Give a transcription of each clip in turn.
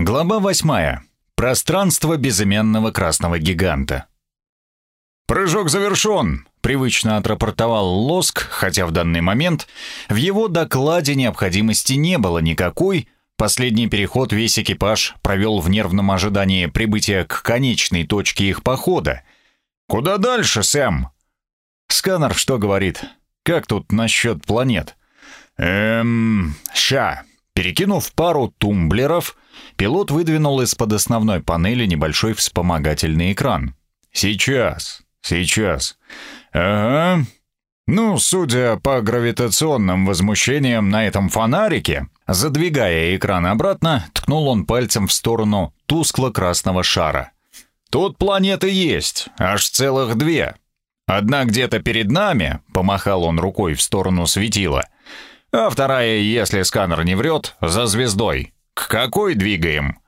Глава восьмая. Пространство безымянного красного гиганта. «Прыжок завершен», — привычно отрапортовал Лоск, хотя в данный момент в его докладе необходимости не было никакой. Последний переход весь экипаж провел в нервном ожидании прибытия к конечной точке их похода. «Куда дальше, Сэм?» Сканер что говорит? Как тут насчет планет? Эм, ща. Перекинув пару тумблеров, пилот выдвинул из-под основной панели небольшой вспомогательный экран. «Сейчас, сейчас. Ага. Ну, судя по гравитационным возмущениям на этом фонарике, задвигая экран обратно, ткнул он пальцем в сторону тускло-красного шара. Тут планеты есть, аж целых две. Одна где-то перед нами, помахал он рукой в сторону светила — а вторая, если сканер не врет, за звездой. К какой двигаем?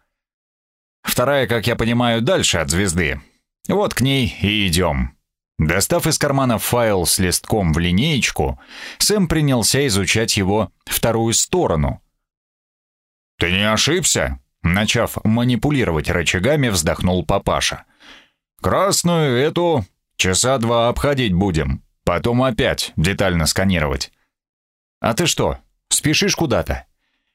Вторая, как я понимаю, дальше от звезды. Вот к ней и идем. Достав из кармана файл с листком в линеечку, Сэм принялся изучать его вторую сторону. «Ты не ошибся?» Начав манипулировать рычагами, вздохнул папаша. «Красную эту часа два обходить будем, потом опять детально сканировать. «А ты что, спешишь куда-то?»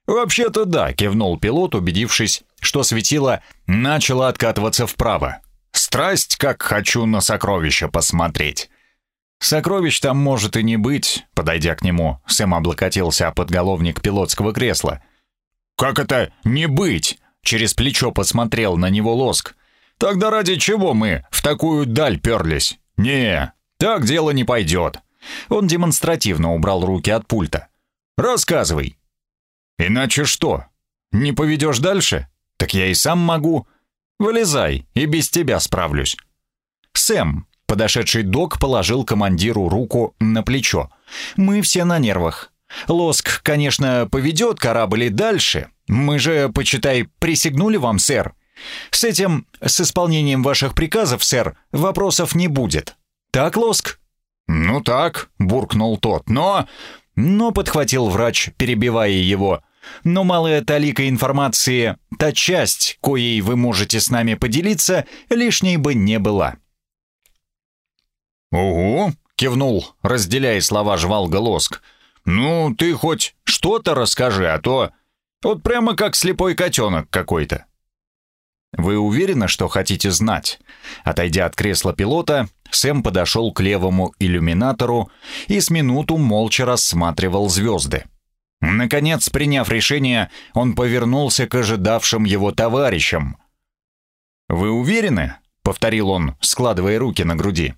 «Вообще-то да», — кивнул пилот, убедившись, что светило начало откатываться вправо. «Страсть, как хочу на сокровища посмотреть». «Сокровищ там может и не быть», — подойдя к нему, Сэм облокотился о подголовник пилотского кресла. «Как это «не быть»?» — через плечо посмотрел на него лоск. «Тогда ради чего мы в такую даль перлись? Не, так дело не пойдет. Он демонстративно убрал руки от пульта. «Рассказывай». «Иначе что? Не поведешь дальше? Так я и сам могу. Вылезай, и без тебя справлюсь». «Сэм», — подошедший док положил командиру руку на плечо. «Мы все на нервах. Лоск, конечно, поведет корабль дальше. Мы же, почитай, присягнули вам, сэр. С этим, с исполнением ваших приказов, сэр, вопросов не будет. Так, Лоск?» «Ну так», — буркнул тот, — «но...» «Но», — подхватил врач, перебивая его, «но малая талика информации, та часть, коей вы можете с нами поделиться, лишней бы не была». «Угу», — кивнул, разделяя слова жвалга лоск. «Ну, ты хоть что-то расскажи, а то... Вот прямо как слепой котенок какой-то». «Вы уверены, что хотите знать?» Отойдя от кресла пилота, Сэм подошел к левому иллюминатору и с минуту молча рассматривал звезды. Наконец, приняв решение, он повернулся к ожидавшим его товарищам. «Вы уверены?» — повторил он, складывая руки на груди.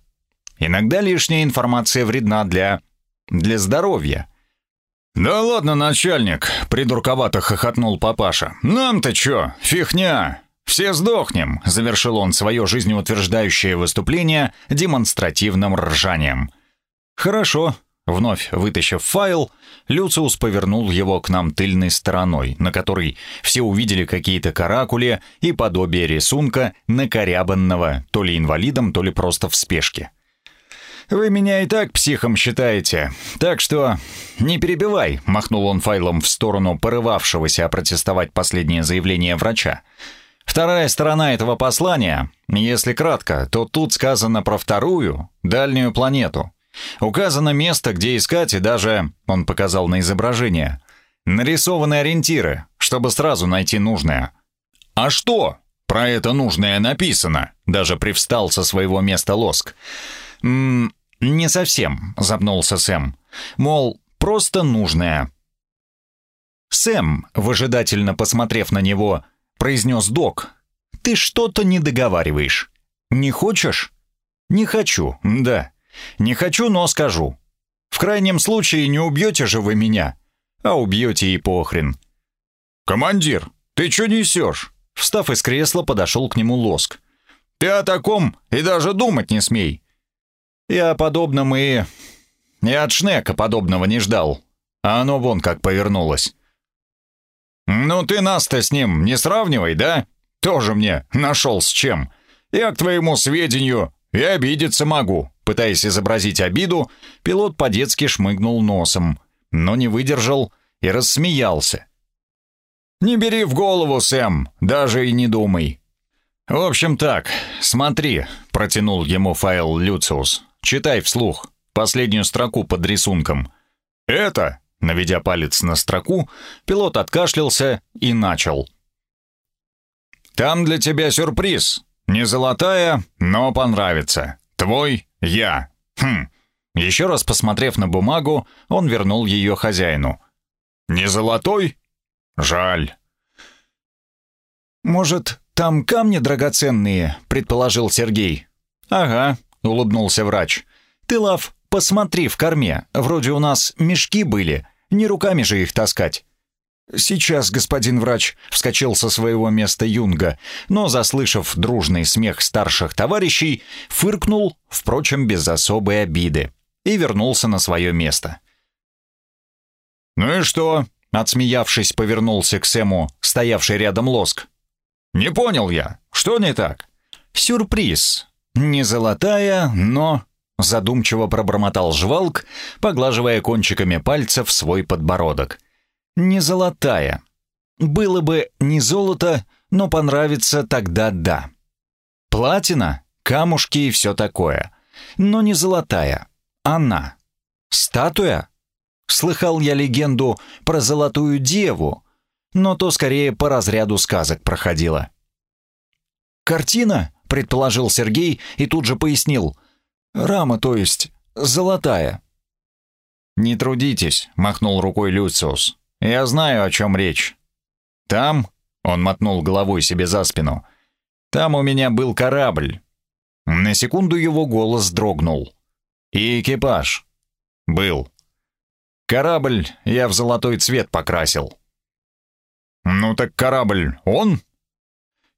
«Иногда лишняя информация вредна для... для здоровья». «Да ладно, начальник!» — придурковато хохотнул папаша. «Нам-то чё? Фихня! «Все сдохнем», — завершил он свое жизнеутверждающее выступление демонстративным ржанием. «Хорошо», — вновь вытащив файл, Люциус повернул его к нам тыльной стороной, на которой все увидели какие-то каракули и подобие рисунка, накорябанного то ли инвалидом, то ли просто в спешке. «Вы меня и так психом считаете, так что не перебивай», — махнул он файлом в сторону порывавшегося опротестовать последнее заявление врача. Вторая сторона этого послания, если кратко, то тут сказано про вторую, дальнюю планету. Указано место, где искать, и даже, он показал на изображение, нарисованы ориентиры, чтобы сразу найти нужное. А что? Про это нужное написано. Даже привстал со своего места лоск. «М -м, «Не совсем», — запнулся Сэм. «Мол, просто нужное». Сэм, выжидательно посмотрев на него, — произнес док. «Ты что-то не договариваешь. Не хочешь?» «Не хочу, да. Не хочу, но скажу. В крайнем случае не убьете же вы меня. А убьете и похрен». «Командир, ты что несешь?» Встав из кресла, подошел к нему Лоск. «Ты о таком и даже думать не смей». «Я о подобном и... и от Шнека подобного не ждал. А оно вон как повернулось. «Ну ты нас-то с ним не сравнивай, да? Тоже мне нашел с чем. Я, к твоему сведению, и обидеться могу». Пытаясь изобразить обиду, пилот по-детски шмыгнул носом, но не выдержал и рассмеялся. «Не бери в голову, Сэм, даже и не думай». «В общем так, смотри», — протянул ему файл Люциус. «Читай вслух, последнюю строку под рисунком». «Это?» — наведя палец на строку, пилот откашлялся и начал. «Там для тебя сюрприз. Не золотая, но понравится. Твой я. Хм». Еще раз посмотрев на бумагу, он вернул ее хозяину. «Не золотой? Жаль». «Может, там камни драгоценные?» — предположил Сергей. «Ага», — улыбнулся врач. «Ты, Лав, посмотри в корме. Вроде у нас мешки были. Не руками же их таскать». «Сейчас, господин врач», — вскочил со своего места Юнга, но, заслышав дружный смех старших товарищей, фыркнул, впрочем, без особой обиды, и вернулся на свое место. «Ну и что?» — отсмеявшись, повернулся к Сэму, стоявший рядом лоск. «Не понял я. Что не так?» «Сюрприз. Не золотая, но...» Задумчиво пробормотал жвалк, поглаживая кончиками пальцев свой подбородок. «Не золотая. Было бы не золото, но понравится тогда да. Платина, камушки и все такое. Но не золотая. Она. Статуя? Слыхал я легенду про золотую деву, но то скорее по разряду сказок проходило. «Картина?» — предположил Сергей и тут же пояснил. «Рама, то есть, золотая». «Не трудитесь», — махнул рукой Люциус. «Я знаю, о чем речь. Там...» — он мотнул головой себе за спину. «Там у меня был корабль». На секунду его голос дрогнул. «И экипаж». «Был». «Корабль я в золотой цвет покрасил». «Ну так корабль он?»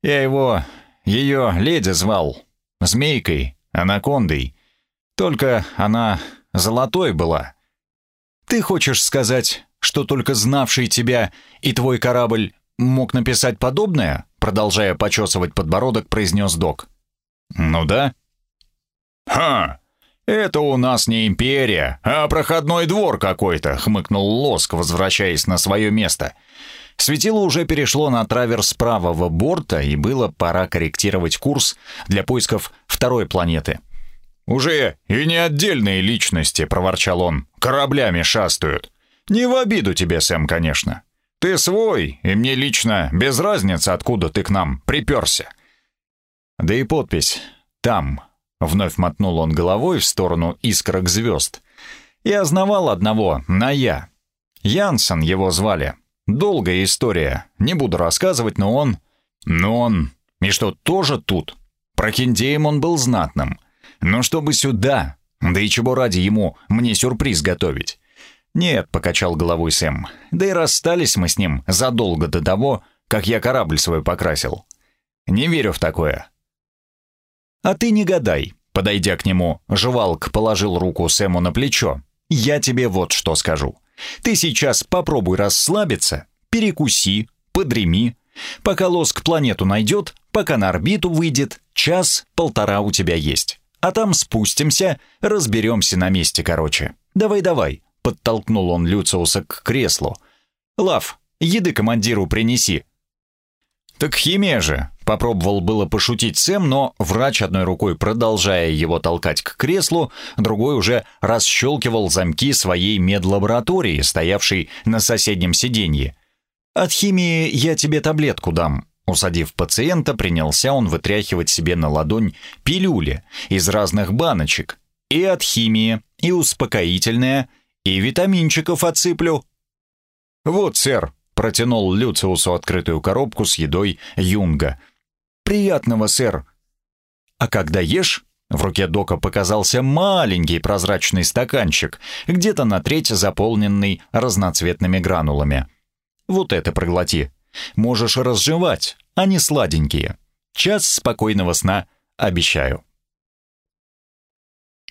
«Я его... ее леди звал. Змейкой, анакондой. Только она золотой была». «Ты хочешь сказать, что только знавший тебя и твой корабль мог написать подобное?» Продолжая почесывать подбородок, произнес док. «Ну да». «Ха! Это у нас не империя, а проходной двор какой-то», — хмыкнул Лоск, возвращаясь на свое место. Светило уже перешло на траверс правого борта, и было пора корректировать курс для поисков второй планеты. «Уже и не отдельные личности», — проворчал он, — «кораблями шастают. Не в обиду тебе, Сэм, конечно. Ты свой, и мне лично без разницы, откуда ты к нам приперся». Да и подпись «Там», — вновь мотнул он головой в сторону искрок звезд. «Я знавал одного, на «я». Янсен его звали. Долгая история, не буду рассказывать, но он... Но он... И что, тоже тут? Прохиндеем он был знатным. Но чтобы сюда... Да и чего ради ему мне сюрприз готовить? Нет, покачал головой Сэм. Да и расстались мы с ним задолго до того, как я корабль свой покрасил. Не верю в такое. А ты не гадай. Подойдя к нему, жевалк положил руку Сэму на плечо. Я тебе вот что скажу. Ты сейчас попробуй расслабиться, перекуси, подреми. Пока лоск планету найдет, пока на орбиту выйдет, час-полтора у тебя есть. А там спустимся, разберемся на месте, короче. Давай-давай, подтолкнул он Люциуса к креслу. Лав, еды командиру принеси. Так химия же, Попробовал было пошутить Сэм, но врач одной рукой, продолжая его толкать к креслу, другой уже расщелкивал замки своей медлаборатории, стоявшей на соседнем сиденье. «От химии я тебе таблетку дам», Усадив пациента, принялся он вытряхивать себе на ладонь пилюли из разных баночек. И от химии, и успокоительное, и витаминчиков отсыплю. «Вот, сэр», — протянул Люциусу открытую коробку с едой Юнга. «Приятного, сэр». А когда ешь, в руке Дока показался маленький прозрачный стаканчик, где-то на треть заполненный разноцветными гранулами. «Вот это проглоти. Можешь разжевать, они сладенькие. Час спокойного сна, обещаю».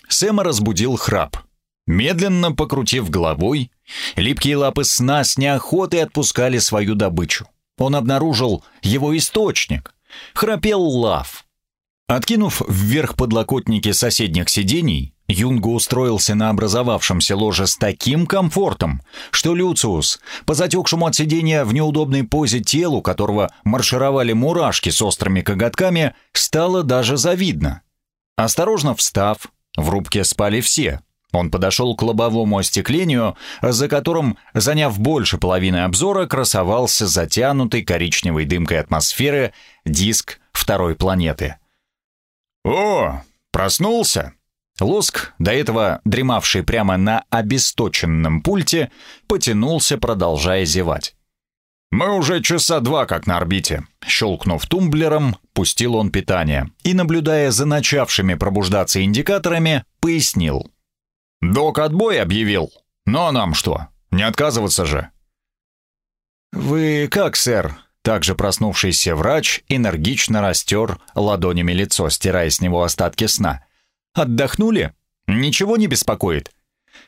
Сэма разбудил храп. Медленно покрутив головой, липкие лапы сна с неохотой отпускали свою добычу. Он обнаружил его источник — Храпел Лав. Откинув вверх подлокотники соседних сидений, Юнга устроился на образовавшемся ложе с таким комфортом, что Люциус, по затекшему от сидения в неудобной позе телу, которого маршировали мурашки с острыми коготками, стало даже завидно. Осторожно встав, в рубке спали все. Он подошел к лобовому остеклению, за которым, заняв больше половины обзора, красовался затянутый коричневой дымкой атмосферы диск второй планеты. «О, проснулся!» Лоск, до этого дремавший прямо на обесточенном пульте, потянулся, продолжая зевать. «Мы уже часа два как на орбите». Щелкнув тумблером, пустил он питание и, наблюдая за начавшими пробуждаться индикаторами, пояснил. «Док отбой объявил. Ну а нам что? Не отказываться же». «Вы как, сэр?» Также проснувшийся врач энергично растер ладонями лицо, стирая с него остатки сна. «Отдохнули? Ничего не беспокоит?»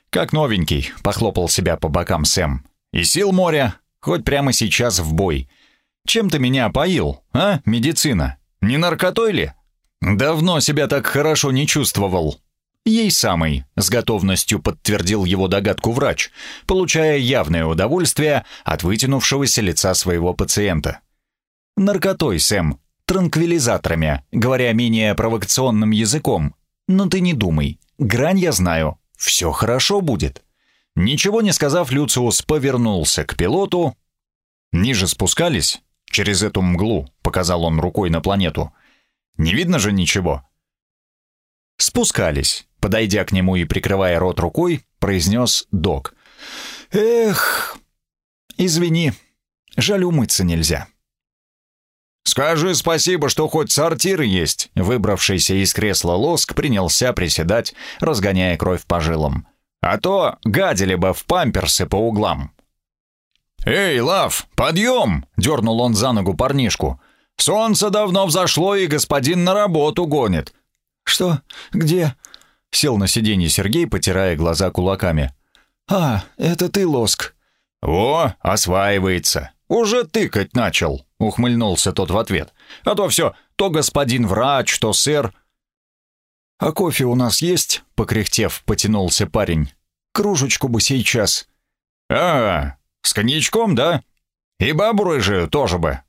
«Как новенький», — похлопал себя по бокам Сэм. «И сил моря, хоть прямо сейчас в бой. Чем ты меня опоил, а, медицина? Не наркотой ли?» «Давно себя так хорошо не чувствовал». «Ей самый», — с готовностью подтвердил его догадку врач, получая явное удовольствие от вытянувшегося лица своего пациента. «Наркотой, Сэм, транквилизаторами, говоря менее провокационным языком. Но ты не думай, грань я знаю, все хорошо будет». Ничего не сказав, Люциус повернулся к пилоту. Ниже спускались, через эту мглу, показал он рукой на планету. Не видно же ничего. Спускались. Подойдя к нему и прикрывая рот рукой, произнес док. «Эх, извини, жаль умыться нельзя». «Скажи спасибо, что хоть сортир есть!» Выбравшийся из кресла лоск принялся приседать, разгоняя кровь по жилам. «А то гадили бы в памперсы по углам!» «Эй, Лав, подъем!» — дернул он за ногу парнишку. «Солнце давно взошло, и господин на работу гонит». «Что? Где?» Сел на сиденье Сергей, потирая глаза кулаками. «А, это ты, Лоск». «О, осваивается. Уже тыкать начал», — ухмыльнулся тот в ответ. «А то все, то господин врач, то сэр». «А кофе у нас есть?» — покряхтев, потянулся парень. «Кружечку бы сейчас». «А, с коньячком, да? И бабу рыжую тоже бы».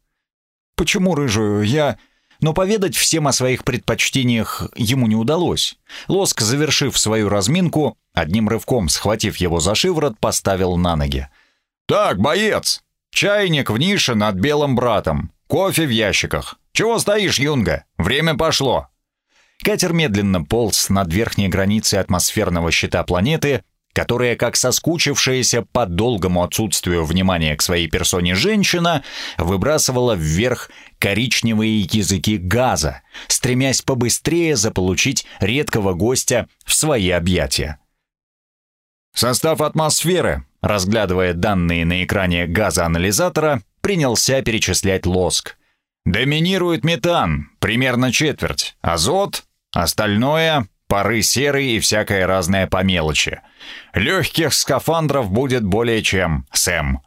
«Почему рыжую? Я...» но поведать всем о своих предпочтениях ему не удалось. Лоск, завершив свою разминку, одним рывком схватив его за шиворот, поставил на ноги. «Так, боец! Чайник в нише над белым братом. Кофе в ящиках. Чего стоишь, Юнга? Время пошло!» Катер медленно полз над верхней границей атмосферного щита планеты, которая, как соскучившаяся по долгому отсутствию внимания к своей персоне женщина, выбрасывала вверх коричневые языки газа, стремясь побыстрее заполучить редкого гостя в свои объятия. Состав атмосферы, разглядывая данные на экране газоанализатора, принялся перечислять лоск. Доминирует метан, примерно четверть, азот, остальное пары серой и всякое разное по мелочи. Легких скафандров будет более чем, Сэм.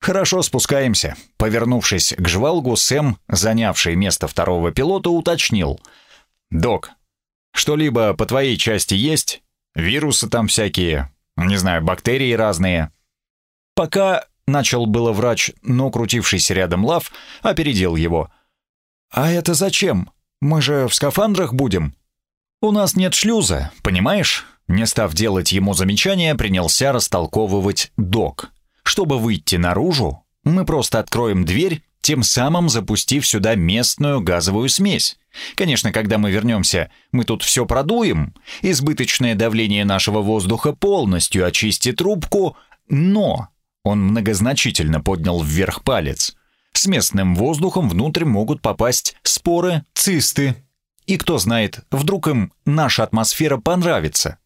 «Хорошо, спускаемся». Повернувшись к жвалгу, Сэм, занявший место второго пилота, уточнил. «Док, что-либо по твоей части есть? Вирусы там всякие, не знаю, бактерии разные?» «Пока...» — начал было врач, но крутившийся рядом Лав опередил его. «А это зачем? Мы же в скафандрах будем?» «У нас нет шлюза, понимаешь?» Не став делать ему замечания, принялся растолковывать док. «Чтобы выйти наружу, мы просто откроем дверь, тем самым запустив сюда местную газовую смесь. Конечно, когда мы вернемся, мы тут все продуем, избыточное давление нашего воздуха полностью очистит трубку, но...» Он многозначительно поднял вверх палец. «С местным воздухом внутрь могут попасть споры, цисты, и кто знает, вдруг им наша атмосфера понравится.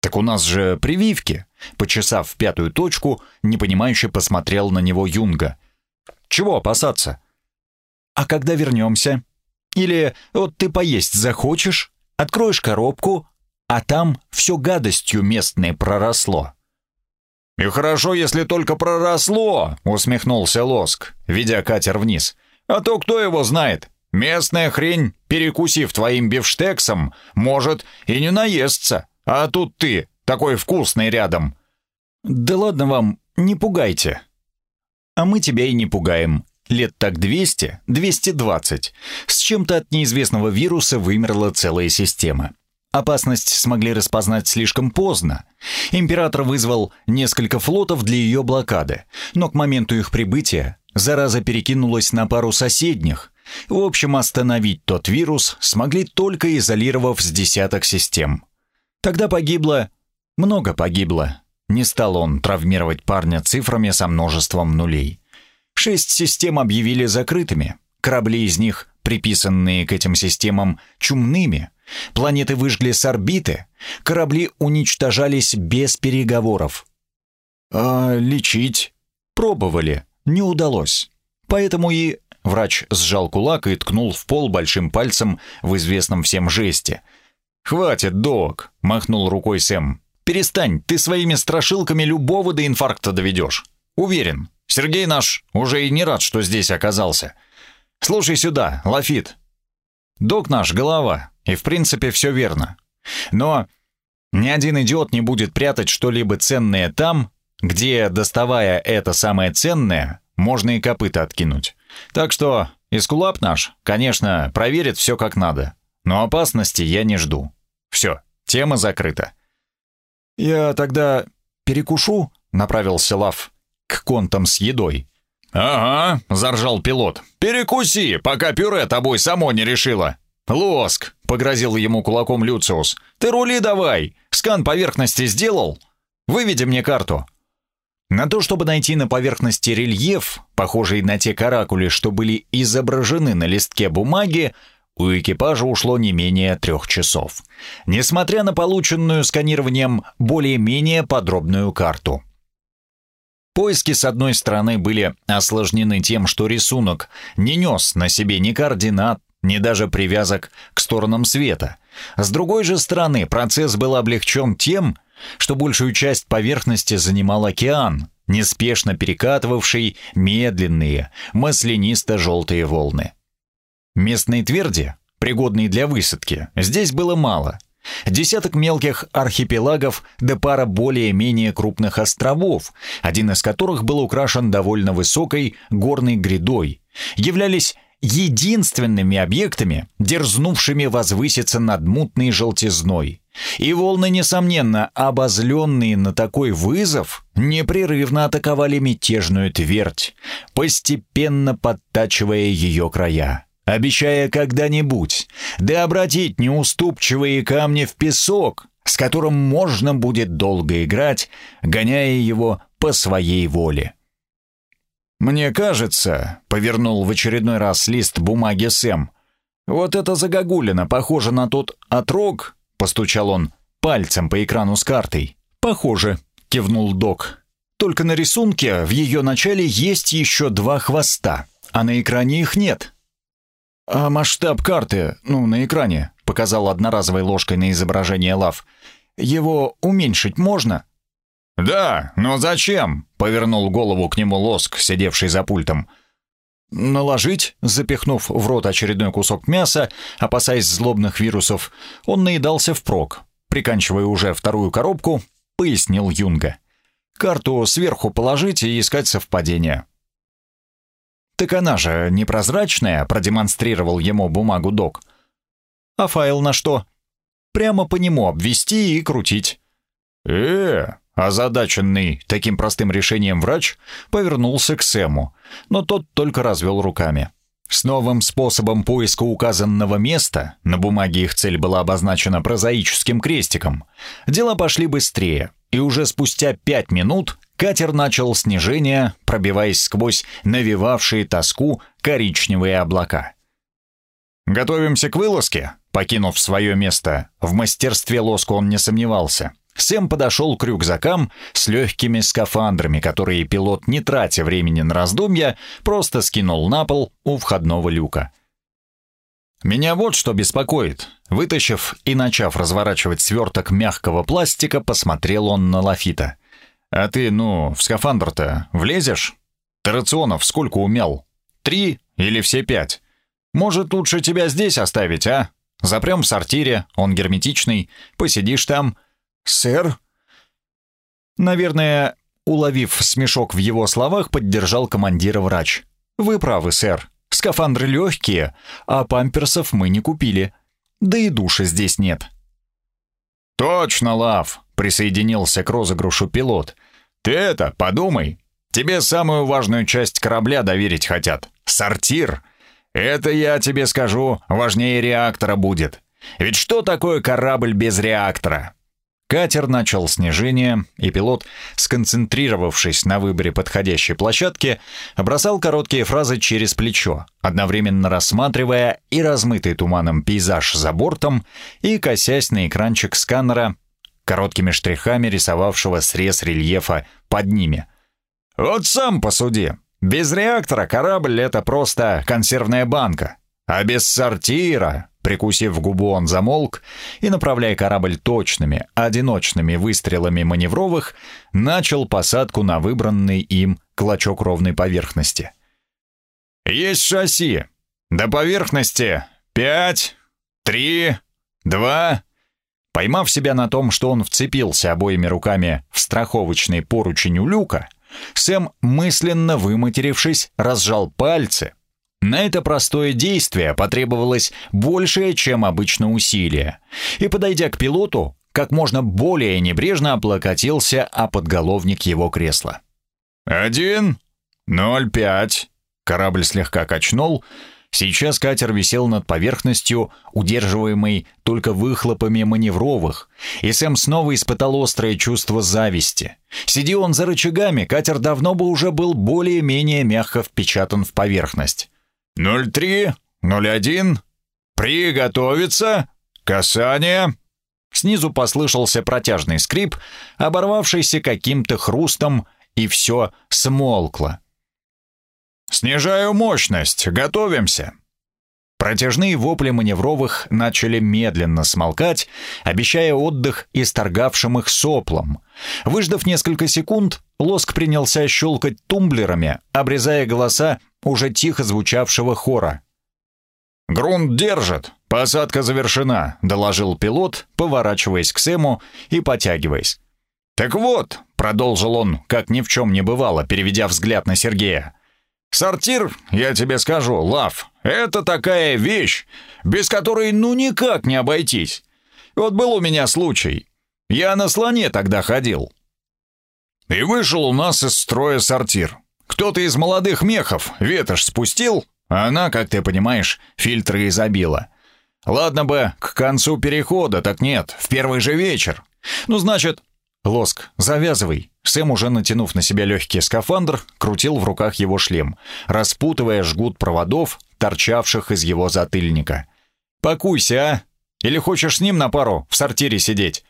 Так у нас же прививки. Почесав пятую точку, непонимающе посмотрел на него Юнга. Чего опасаться? А когда вернемся? Или вот ты поесть захочешь, откроешь коробку, а там все гадостью местное проросло. «И хорошо, если только проросло», — усмехнулся Лоск, ведя катер вниз. «А то кто его знает? Местная хрень, перекусив твоим бифштексом, может и не наестся. А тут ты, такой вкусный рядом». «Да ладно вам, не пугайте». «А мы тебя и не пугаем. Лет так 200, 220. С чем-то от неизвестного вируса вымерла целая система. Опасность смогли распознать слишком поздно. Император вызвал несколько флотов для ее блокады, но к моменту их прибытия зараза перекинулась на пару соседних. В общем, остановить тот вирус смогли только изолировав с десяток систем. Тогда погибло... Много погибло. Не стал он травмировать парня цифрами со множеством нулей. Шесть систем объявили закрытыми. Корабли из них, приписанные к этим системам, чумными. Планеты выжгли с орбиты. Корабли уничтожались без переговоров. А лечить? Пробовали. Не удалось. Поэтому и... Врач сжал кулак и ткнул в пол большим пальцем в известном всем жесте. «Хватит, док!» — махнул рукой Сэм. «Перестань, ты своими страшилками любого до инфаркта доведешь. Уверен, Сергей наш уже и не рад, что здесь оказался. Слушай сюда, Лафит. Док наш голова, и в принципе все верно. Но ни один идиот не будет прятать что-либо ценное там, где, доставая это самое ценное, можно и копыта откинуть. Так что Искулап наш, конечно, проверит все как надо, но опасности я не жду. Все, тема закрыта. «Я тогда перекушу?» — направился Лав к контам с едой. «Ага», — заржал пилот. «Перекуси, пока пюре тобой само не решило». «Лоск», — погрозил ему кулаком Люциус. «Ты рули давай. Скан поверхности сделал? Выведи мне карту». На то, чтобы найти на поверхности рельеф, похожий на те каракули, что были изображены на листке бумаги, у экипажа ушло не менее трех часов. Несмотря на полученную сканированием более-менее подробную карту. Поиски, с одной стороны, были осложнены тем, что рисунок не нес на себе ни координат, ни даже привязок к сторонам света. С другой же стороны, процесс был облегчен тем, что большую часть поверхности занимал океан, неспешно перекатывавший медленные, маслянисто-желтые волны. Местной тверди, пригодной для высадки, здесь было мало — Десяток мелких архипелагов да пара более-менее крупных островов, один из которых был украшен довольно высокой горной грядой, являлись единственными объектами, дерзнувшими возвыситься над мутной желтизной. И волны, несомненно, обозленные на такой вызов, непрерывно атаковали мятежную твердь, постепенно подтачивая ее края обещая когда-нибудь да обратить неуступчивые камни в песок, с которым можно будет долго играть, гоняя его по своей воле. «Мне кажется», — повернул в очередной раз лист бумаги Сэм, «вот это загогулина похоже на тот отрог», — постучал он пальцем по экрану с картой. «Похоже», — кивнул док. «Только на рисунке в ее начале есть еще два хвоста, а на экране их нет». «А масштаб карты, ну, на экране», — показал одноразовой ложкой на изображение Лав. «Его уменьшить можно?» «Да, но зачем?» — повернул голову к нему Лоск, сидевший за пультом. Наложить, запихнув в рот очередной кусок мяса, опасаясь злобных вирусов, он наедался впрок. Приканчивая уже вторую коробку, пояснил Юнга. «Карту сверху положить и искать совпадения. «Так она же непрозрачная», — продемонстрировал ему бумагу док. «А файл на что?» «Прямо по нему обвести и крутить». «Э, озадаченный таким простым решением врач повернулся к Сэму, но тот только развел руками. С новым способом поиска указанного места, на бумаге их цель была обозначена прозаическим крестиком, дела пошли быстрее, и уже спустя пять минут Катер начал снижение, пробиваясь сквозь навевавшие тоску коричневые облака. «Готовимся к вылазке?» Покинув свое место, в мастерстве лоску он не сомневался. Сэм подошел к рюкзакам с легкими скафандрами, которые пилот, не тратя времени на раздумья, просто скинул на пол у входного люка. «Меня вот что беспокоит». Вытащив и начав разворачивать сверток мягкого пластика, посмотрел он на Лафита. А ты, ну, в скафандр-то влезешь? Ты сколько умел? Три или все пять? Может, лучше тебя здесь оставить, а? Запрем в сортире, он герметичный, посидишь там». «Сэр?» Наверное, уловив смешок в его словах, поддержал командира врач. «Вы правы, сэр. Скафандры легкие, а памперсов мы не купили. Да и душа здесь нет». «Точно, Лав!» — присоединился к розыгрышу пилот. «Ты это, подумай. Тебе самую важную часть корабля доверить хотят. Сортир. Это, я тебе скажу, важнее реактора будет. Ведь что такое корабль без реактора? Катер начал снижение, и пилот, сконцентрировавшись на выборе подходящей площадки, бросал короткие фразы через плечо, одновременно рассматривая и размытый туманом пейзаж за бортом, и косясь на экранчик сканера, короткими штрихами рисовавшего срез рельефа под ними. «Вот сам посуди. Без реактора корабль — это просто консервная банка. А без сортира Прикусив губу, он замолк и, направляя корабль точными, одиночными выстрелами маневровых, начал посадку на выбранный им клочок ровной поверхности. «Есть шасси. До поверхности. Пять, три, два...» Поймав себя на том, что он вцепился обоими руками в страховочный поручень у люка, Сэм, мысленно выматерившись, разжал пальцы — на это простое действие потребовалось большее, чем обычно усилие. И, подойдя к пилоту, как можно более небрежно облокотился о подголовник его кресла. «Один, ноль пять». Корабль слегка качнул. Сейчас катер висел над поверхностью, удерживаемой только выхлопами маневровых, и Сэм снова испытал острое чувство зависти. Сиди он за рычагами, катер давно бы уже был более-менее мягко впечатан в поверхность. «Ноль три, ноль один, приготовиться, касание». Снизу послышался протяжный скрип, оборвавшийся каким-то хрустом, и все смолкло. «Снижаю мощность, готовимся». Протяжные вопли маневровых начали медленно смолкать, обещая отдых исторгавшим их соплом. Выждав несколько секунд, Лоск принялся щелкать тумблерами, обрезая голоса уже тихо звучавшего хора. «Грунт держит! Посадка завершена!» — доложил пилот, поворачиваясь к Сэму и потягиваясь. «Так вот», — продолжил он, как ни в чем не бывало, переведя взгляд на Сергея, «сортир, я тебе скажу, Лав, это такая вещь, без которой ну никак не обойтись. Вот был у меня случай. Я на слоне тогда ходил. И вышел у нас из строя сортир. Кто-то из молодых мехов ветошь спустил, а она, как ты понимаешь, фильтры изобила. Ладно бы, к концу перехода, так нет, в первый же вечер. Ну, значит... Лоск, завязывай. Сэм, уже натянув на себя легкий скафандр, крутил в руках его шлем, распутывая жгут проводов, торчавших из его затыльника. «Пакуйся, а? Или хочешь с ним на пару в сортире сидеть?»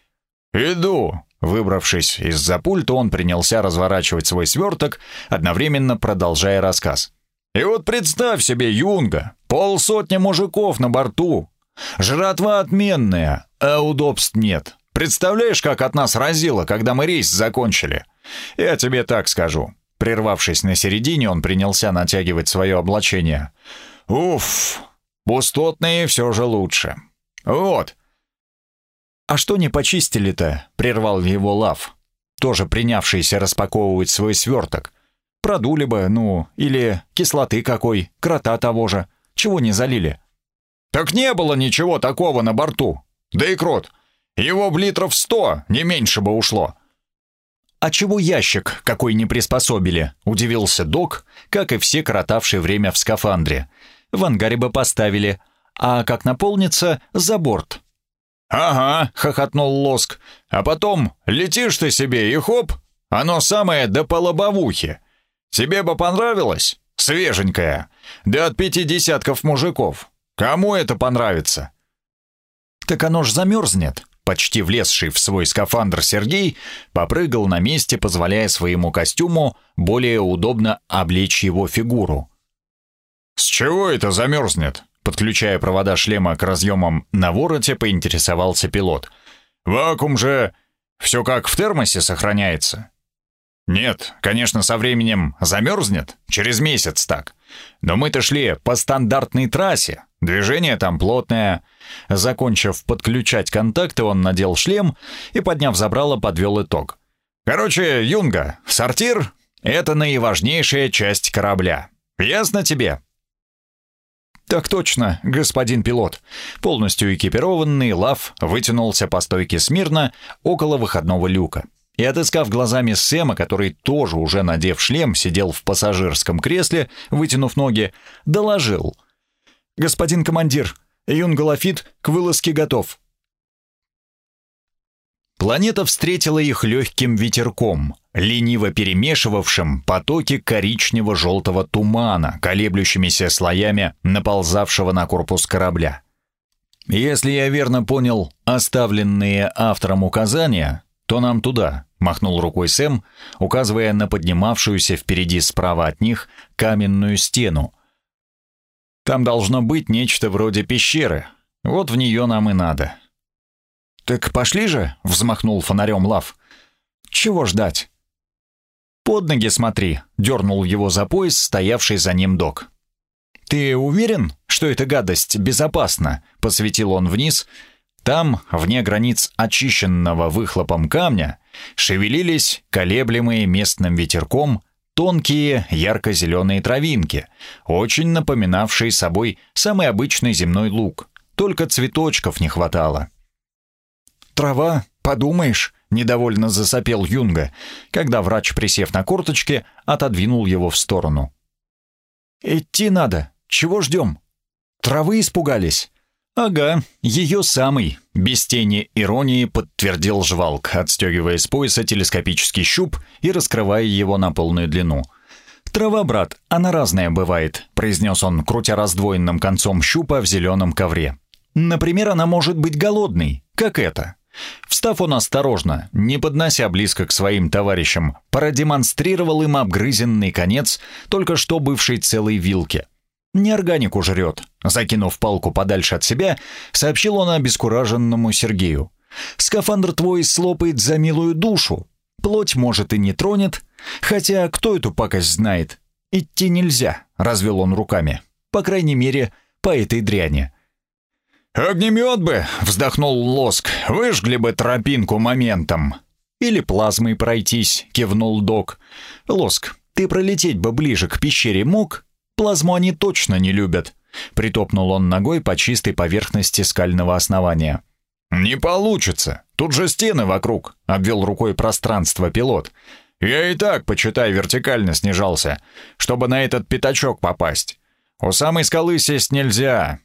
«Иду», Выбравшись из-за пульта, он принялся разворачивать свой сверток, одновременно продолжая рассказ. «И вот представь себе, Юнга, полсотни мужиков на борту. Жратва отменная, а удобств нет. Представляешь, как от нас разило, когда мы рейс закончили? Я тебе так скажу». Прервавшись на середине, он принялся натягивать свое облачение. «Уф, пустотные все же лучше. Вот, «А что не почистили-то?» — прервал его Лав, тоже принявшийся распаковывать свой сверток. «Продули бы, ну, или кислоты какой, крота того же. Чего не залили?» «Так не было ничего такого на борту. Да и крот. Его в литров сто, не меньше бы ушло». «А чего ящик какой не приспособили?» — удивился док, как и все коротавшие время в скафандре. «В ангаре бы поставили. А как наполнится — за борт. «Ага», — хохотнул Лоск. «А потом летишь ты себе и хоп, оно самое до полобовухи. Тебе бы понравилось? Свеженькое. Да от пяти десятков мужиков. Кому это понравится?» «Так оно ж замерзнет», — почти влезший в свой скафандр Сергей попрыгал на месте, позволяя своему костюму более удобно облечь его фигуру. «С чего это замерзнет?» Подключая провода шлема к разъемам на вороте, поинтересовался пилот. «Вакуум же все как в термосе сохраняется». Нет, конечно, со временем замерзнет, через месяц так. Но мы-то шли по стандартной трассе, движение там плотное. Закончив подключать контакты, он надел шлем и, подняв забрало, подвел итог. Короче, Юнга, сортир — это наиважнейшая часть корабля. Ясно тебе? «Так точно, господин пилот». Полностью экипированный Лав вытянулся по стойке смирно около выходного люка. И отыскав глазами Сэма, который тоже уже надев шлем, сидел в пассажирском кресле, вытянув ноги, доложил. «Господин командир, Юнгалафит к вылазке готов». Планета встретила их легким ветерком, лениво перемешивавшим потоки коричнево-желтого тумана, колеблющимися слоями наползавшего на корпус корабля. «Если я верно понял оставленные автором указания, то нам туда», — махнул рукой Сэм, указывая на поднимавшуюся впереди справа от них каменную стену. «Там должно быть нечто вроде пещеры. Вот в нее нам и надо». «Так пошли же», — взмахнул фонарем Лав. «Чего ждать?» «Под ноги смотри», — дернул его за пояс, стоявший за ним док. «Ты уверен, что эта гадость безопасна?» — посветил он вниз. Там, вне границ очищенного выхлопом камня, шевелились колеблемые местным ветерком тонкие ярко-зеленые травинки, очень напоминавшие собой самый обычный земной лук, только цветочков не хватало. «Трава, подумаешь», — недовольно засопел Юнга, когда врач, присев на корточки, отодвинул его в сторону. «Идти надо. Чего ждем? Травы испугались?» «Ага, ее самый», — без тени иронии подтвердил жвалк, отстегивая с пояса телескопический щуп и раскрывая его на полную длину. «Трава, брат, она разная бывает», — произнес он, крутя раздвоенным концом щупа в зеленом ковре. «Например, она может быть голодной, как это. Встав он осторожно, не поднося близко к своим товарищам, продемонстрировал им обгрызенный конец только что бывшей целой вилки. «Не органику жрет», — закинув палку подальше от себя, сообщил он обескураженному Сергею. «Скафандр твой слопает за милую душу. Плоть, может, и не тронет. Хотя кто эту пакость знает? Идти нельзя», — развел он руками. «По крайней мере, по этой дряни». «Огнемет бы!» — вздохнул Лоск. «Выжгли бы тропинку моментом!» «Или плазмой пройтись!» — кивнул док. «Лоск, ты пролететь бы ближе к пещере мог? Плазму они точно не любят!» Притопнул он ногой по чистой поверхности скального основания. «Не получится! Тут же стены вокруг!» — обвел рукой пространство пилот. «Я и так, почитай, вертикально снижался, чтобы на этот пятачок попасть. У самой скалы сесть нельзя,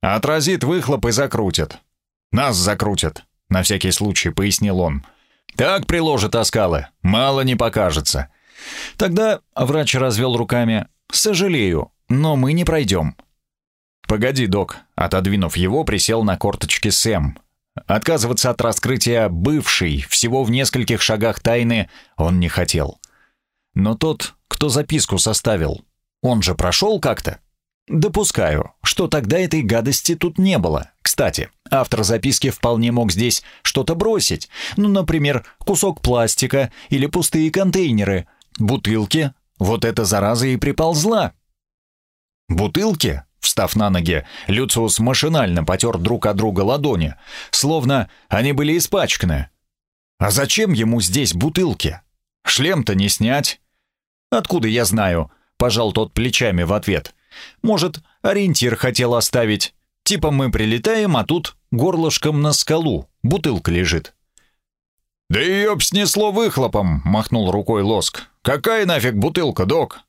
Отразит выхлоп и закрутит. Нас закрутят, на всякий случай пояснил он. Так приложит оскалы, мало не покажется. Тогда врач развел руками. Сожалею, но мы не пройдем. Погоди, док, отодвинув его, присел на корточки Сэм. Отказываться от раскрытия бывшей, всего в нескольких шагах тайны, он не хотел. Но тот, кто записку составил, он же прошел как-то. Допускаю, что тогда этой гадости тут не было. Кстати, автор записки вполне мог здесь что-то бросить. Ну, например, кусок пластика или пустые контейнеры, бутылки. Вот эта зараза и приползла. Бутылки? Встав на ноги, Люциус машинально потер друг от друга ладони, словно они были испачканы. А зачем ему здесь бутылки? Шлем-то не снять. Откуда я знаю? Пожал тот плечами в ответ. Может, ориентир хотел оставить. Типа мы прилетаем, а тут горлышком на скалу бутылка лежит. «Да ее б снесло выхлопом!» — махнул рукой Лоск. «Какая нафиг бутылка, док?»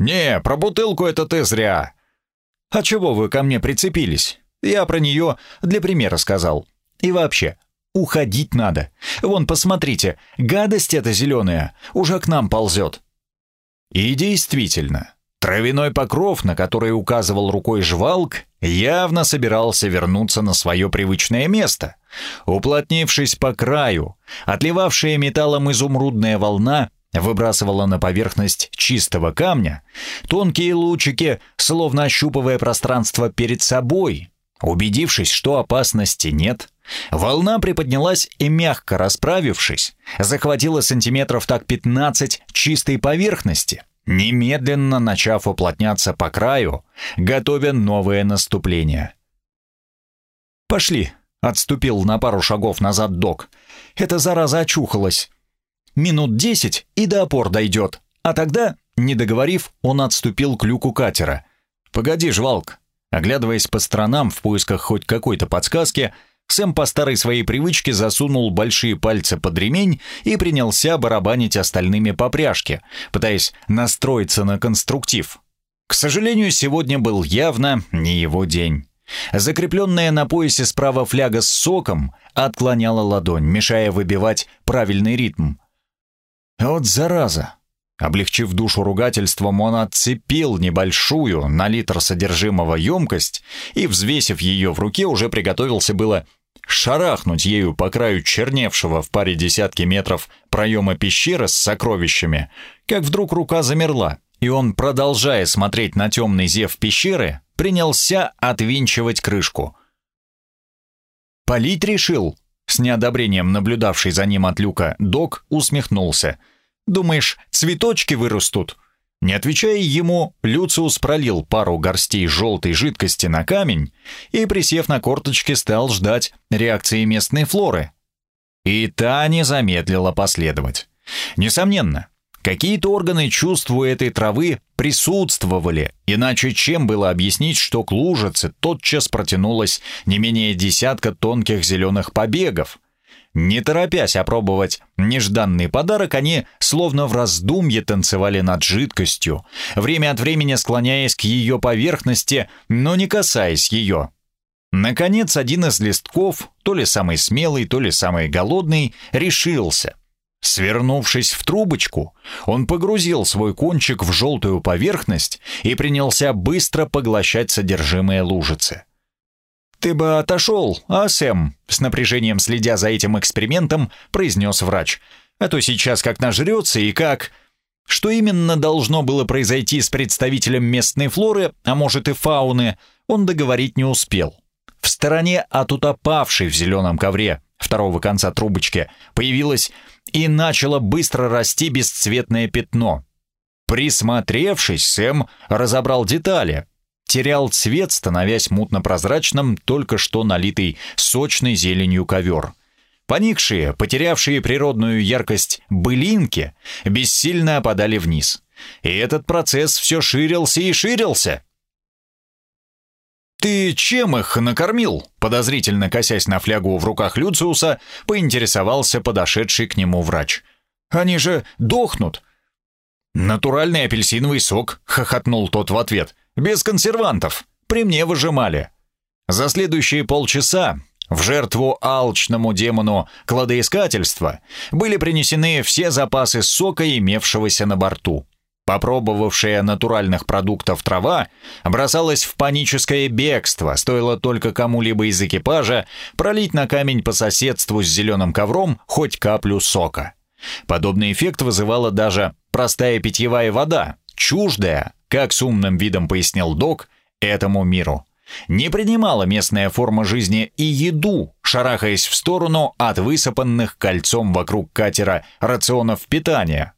«Не, про бутылку это ты зря!» «А чего вы ко мне прицепились? Я про нее для примера сказал. И вообще, уходить надо. Вон, посмотрите, гадость эта зеленая уже к нам ползет». И действительно, Травяной покров, на который указывал рукой жвалк, явно собирался вернуться на свое привычное место. Уплотнившись по краю, отливавшая металлом изумрудная волна выбрасывала на поверхность чистого камня тонкие лучики, словно ощупывая пространство перед собой. Убедившись, что опасности нет, волна приподнялась и, мягко расправившись, захватила сантиметров так 15 чистой поверхности, немедленно начав уплотняться по краю, готовя новое наступление. «Пошли», — отступил на пару шагов назад док. «Эта зараза очухалась. Минут десять и до опор дойдет, а тогда...» Не договорив, он отступил к люку катера. «Погоди, жвалк, Оглядываясь по сторонам в поисках хоть какой-то подсказки, Сэм по старой своей привычке засунул большие пальцы под ремень и принялся барабанить остальными по пряжке, пытаясь настроиться на конструктив. К сожалению, сегодня был явно не его день. Закрепленная на поясе справа фляга с соком отклоняла ладонь, мешая выбивать правильный ритм. «Вот зараза!» Облегчив душу ругательством, он отцепил небольшую, на литр содержимого емкость и, взвесив ее в руке, уже приготовился было шарахнуть ею по краю черневшего в паре десятки метров проема пещеры с сокровищами, как вдруг рука замерла, и он, продолжая смотреть на темный зев пещеры, принялся отвинчивать крышку. «Полить решил?» С неодобрением наблюдавший за ним от люка док усмехнулся – Думаешь, цветочки вырастут?» Не отвечая ему, Люциус пролил пару горстей желтой жидкости на камень и, присев на корточки, стал ждать реакции местной флоры. И та не замедлила последовать. Несомненно, какие-то органы чувств у этой травы присутствовали, иначе чем было объяснить, что к лужице тотчас протянулось не менее десятка тонких зеленых побегов, не торопясь опробовать нежданный подарок, они словно в раздумье танцевали над жидкостью, время от времени склоняясь к ее поверхности, но не касаясь ее. Наконец, один из листков, то ли самый смелый, то ли самый голодный, решился. Свернувшись в трубочку, он погрузил свой кончик в желтую поверхность и принялся быстро поглощать содержимое лужицы. «Ты бы отошел, а, Сэм?» С напряжением следя за этим экспериментом, произнес врач. «А то сейчас как нажрется и как...» Что именно должно было произойти с представителем местной флоры, а может и фауны, он договорить не успел. В стороне от утопавшей в зеленом ковре второго конца трубочки появилось и начало быстро расти бесцветное пятно. Присмотревшись, Сэм разобрал детали — терял цвет, становясь мутно-прозрачным, только что налитый сочной зеленью ковер. Поникшие, потерявшие природную яркость былинки, бессильно опадали вниз. И этот процесс все ширился и ширился. «Ты чем их накормил?» Подозрительно косясь на флягу в руках Люциуса, поинтересовался подошедший к нему врач. «Они же дохнут!» «Натуральный апельсиновый сок», — хохотнул тот в ответ. Без консервантов. При мне выжимали. За следующие полчаса в жертву алчному демону кладоискательства были принесены все запасы сока, имевшегося на борту. Попробовавшая натуральных продуктов трава бросалась в паническое бегство, стоило только кому-либо из экипажа пролить на камень по соседству с зеленым ковром хоть каплю сока. Подобный эффект вызывала даже простая питьевая вода, чуждая как с умным видом пояснил док, этому миру. Не принимала местная форма жизни и еду, шарахаясь в сторону от высыпанных кольцом вокруг катера рационов питания.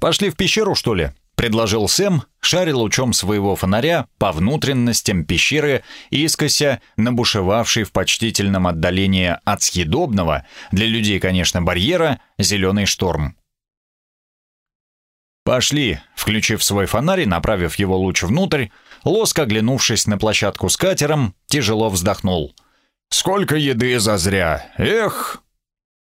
«Пошли в пещеру, что ли?» — предложил Сэм, шарил лучом своего фонаря по внутренностям пещеры, искося набушевавший в почтительном отдалении от съедобного, для людей, конечно, барьера, зеленый шторм. «Пошли!» Включив свой фонарь и направив его луч внутрь, Лоск, оглянувшись на площадку с катером, тяжело вздохнул. «Сколько еды зазря! Эх!»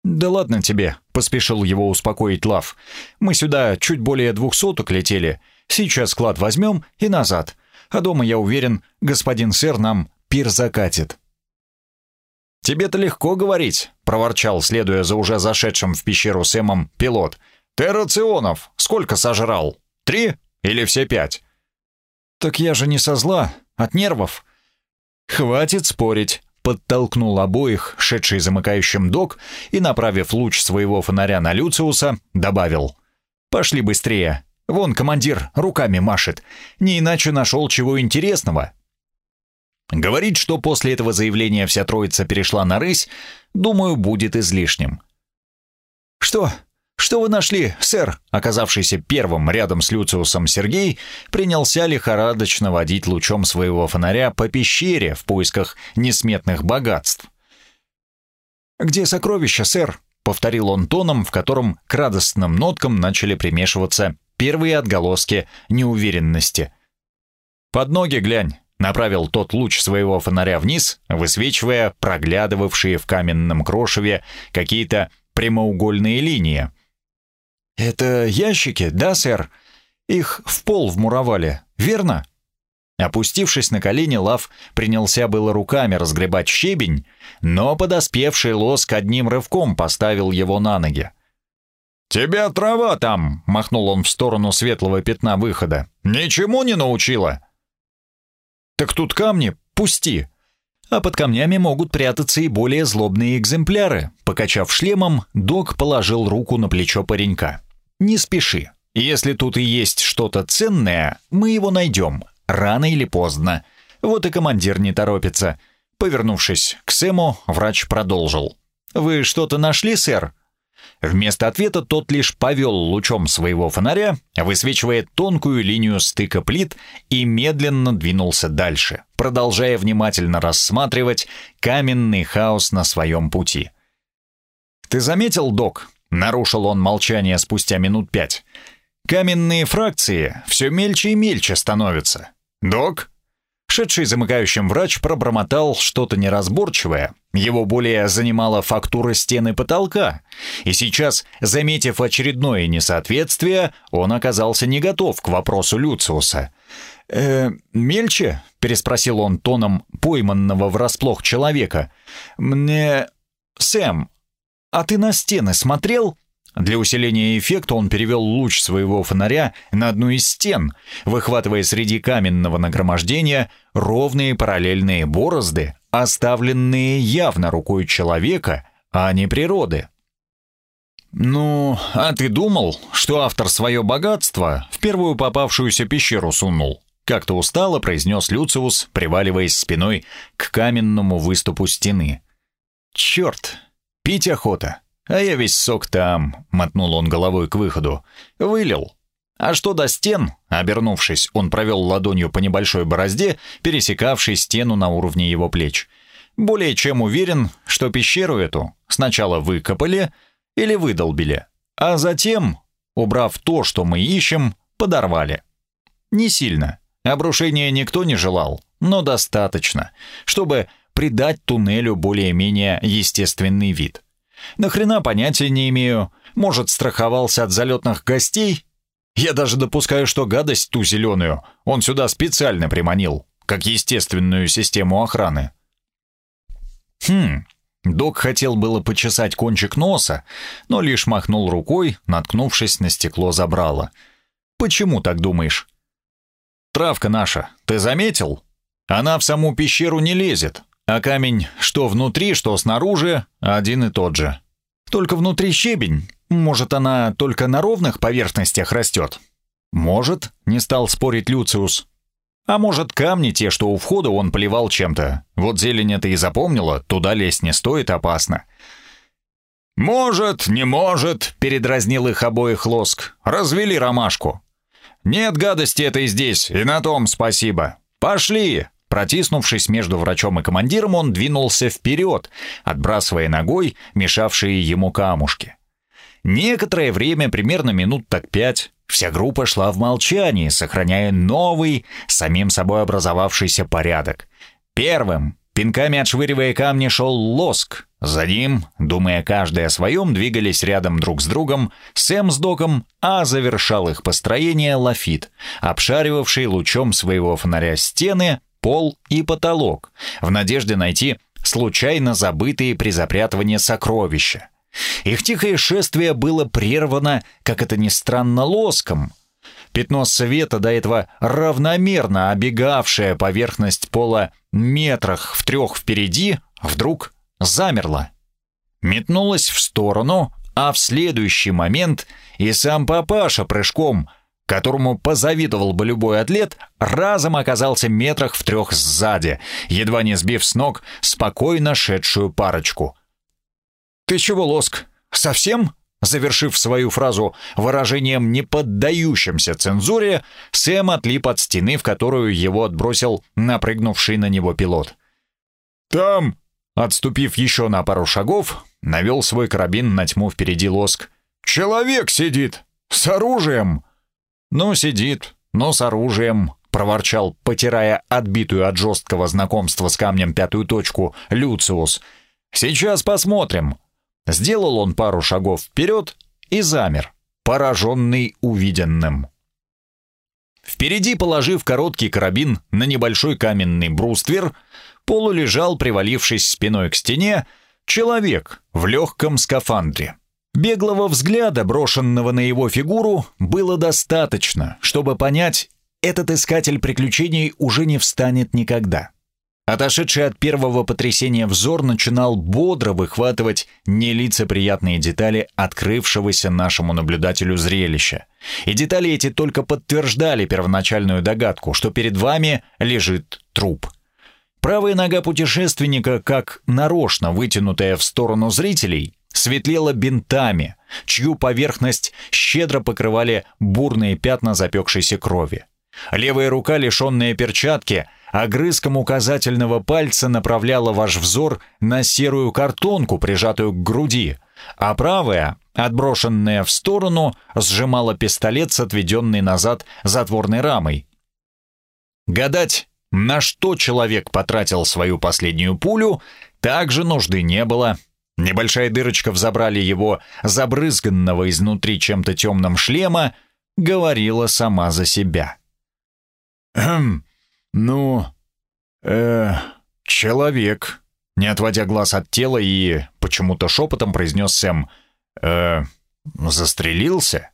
«Да ладно тебе», — поспешил его успокоить Лав. «Мы сюда чуть более двух суток летели. Сейчас склад возьмем и назад. А дома, я уверен, господин сэр нам пир закатит». «Тебе-то легко говорить», — проворчал, следуя за уже зашедшим в пещеру Сэмом пилот — ты рационов сколько сожрал? Три или все пять? Так я же не со зла, от нервов. Хватит спорить, подтолкнул обоих, шедший замыкающим док, и, направив луч своего фонаря на Люциуса, добавил. «Пошли быстрее. Вон командир руками машет. Не иначе нашел чего интересного». Говорить, что после этого заявления вся троица перешла на рысь, думаю, будет излишним. «Что? Что вы нашли, сэр?» Оказавшийся первым рядом с Люциусом Сергей принялся лихорадочно водить лучом своего фонаря по пещере в поисках несметных богатств. «Где сокровища, сэр?» — повторил он тоном, в котором к радостным ноткам начали примешиваться первые отголоски неуверенности. «Под ноги глянь!» — направил тот луч своего фонаря вниз, высвечивая проглядывавшие в каменном крошеве какие-то прямоугольные линии. «Это ящики, да, сэр? Их в пол вмуровали, верно?» Опустившись на колени, Лав принялся было руками разгребать щебень, но подоспевший лоск одним рывком поставил его на ноги. «Тебя трава там!» — махнул он в сторону светлого пятна выхода. «Ничему не научила?» «Так тут камни, пусти!» А под камнями могут прятаться и более злобные экземпляры. Покачав шлемом, док положил руку на плечо паренька. «Не спеши. Если тут и есть что-то ценное, мы его найдем рано или поздно. Вот и командир не торопится. Повернувшись к Сэму, врач продолжил. «Вы что-то нашли, сэр?» Вместо ответа тот лишь повел лучом своего фонаря, высвечивая тонкую линию стыка плит и медленно двинулся дальше, продолжая внимательно рассматривать каменный хаос на своем пути. «Ты заметил, док?» — нарушил он молчание спустя минут пять. «Каменные фракции все мельче и мельче становятся. «Док?» Шедший замыкающим врач пробормотал что-то неразборчивое. Его более занимала фактура стены потолка. И сейчас, заметив очередное несоответствие, он оказался не готов к вопросу Люциуса. «Э, мельче?» — переспросил он тоном пойманного врасплох человека. «Мне... Сэм, а ты на стены смотрел?» Для усиления эффекта он перевел луч своего фонаря на одну из стен, выхватывая среди каменного нагромождения ровные параллельные борозды, оставленные явно рукой человека, а не природы. «Ну, а ты думал, что автор свое богатство в первую попавшуюся пещеру сунул?» Как-то устало произнес Люциус, приваливаясь спиной к каменному выступу стены. «Черт, пить охота!» «А я весь сок там», — мотнул он головой к выходу. «Вылил». «А что до стен?» Обернувшись, он провел ладонью по небольшой борозде, пересекавшей стену на уровне его плеч. «Более чем уверен, что пещеру эту сначала выкопали или выдолбили, а затем, убрав то, что мы ищем, подорвали. Не сильно. Обрушения никто не желал, но достаточно, чтобы придать туннелю более-менее естественный вид. Нахрена понятия не имею. Может, страховался от залетных гостей? Я даже допускаю, что гадость ту зеленую он сюда специально приманил, как естественную систему охраны. Хм, док хотел было почесать кончик носа, но лишь махнул рукой, наткнувшись на стекло забрала. «Почему так думаешь?» «Травка наша, ты заметил? Она в саму пещеру не лезет, а камень, что внутри, что снаружи, один и тот же. Только внутри щебень. Может, она только на ровных поверхностях растет? Может, не стал спорить Люциус. А может, камни те, что у входа он поливал чем-то. Вот зелень это и запомнила, туда лезть не стоит, опасно. «Может, не может», — передразнил их обоих лоск. «Развели ромашку». «Нет гадости этой здесь, и на том спасибо. Пошли!» Протиснувшись между врачом и командиром, он двинулся вперед, отбрасывая ногой мешавшие ему камушки. Некоторое время, примерно минут так пять, вся группа шла в молчании, сохраняя новый, самим собой образовавшийся порядок. Первым, пинками отшвыривая камни, шел лоск. За ним, думая каждый о своем, двигались рядом друг с другом Сэм с Доком, а завершал их построение Лафит, обшаривавший лучом своего фонаря стены, пол и потолок, в надежде найти случайно забытые при запрятывании сокровища. Их тихое шествие было прервано, как это ни странно, лоском. Пятно света, до этого равномерно обегавшее поверхность пола метрах в трех впереди, вдруг замерло. Метнулось в сторону, а в следующий момент и сам папаша прыжком которому позавидовал бы любой атлет, разом оказался метрах в трех сзади, едва не сбив с ног спокойно шедшую парочку. «Ты чего, Лоск, совсем?» Завершив свою фразу выражением, не поддающимся цензуре, Сэм отлип от стены, в которую его отбросил напрыгнувший на него пилот. «Там!» Отступив еще на пару шагов, навел свой карабин на тьму впереди лоск. «Человек сидит! С оружием!» «Ну, сидит, но с оружием», — проворчал, потирая отбитую от жесткого знакомства с камнем пятую точку, Люциус. «Сейчас посмотрим». Сделал он пару шагов вперед и замер, пораженный увиденным. Впереди, положив короткий карабин на небольшой каменный бруствер, полулежал, привалившись спиной к стене, человек в легком скафандре. Беглого взгляда, брошенного на его фигуру, было достаточно, чтобы понять, этот искатель приключений уже не встанет никогда. Отошедший от первого потрясения взор начинал бодро выхватывать нелицеприятные детали открывшегося нашему наблюдателю зрелища. И детали эти только подтверждали первоначальную догадку, что перед вами лежит труп. Правая нога путешественника, как нарочно вытянутая в сторону зрителей, светлела бинтами, чью поверхность щедро покрывали бурные пятна запекшейся крови. Левая рука, лишенная перчатки, огрызком указательного пальца направляла ваш взор на серую картонку, прижатую к груди, а правая, отброшенная в сторону, сжимала пистолет с отведенной назад затворной рамой. Гадать, на что человек потратил свою последнюю пулю, также нужды не было. Небольшая дырочка в забрали его, забрызганного изнутри чем-то темным шлема, говорила сама за себя. «Эм, ну, э, человек», — не отводя глаз от тела и почему-то шепотом произнес Сэм, «э, застрелился?»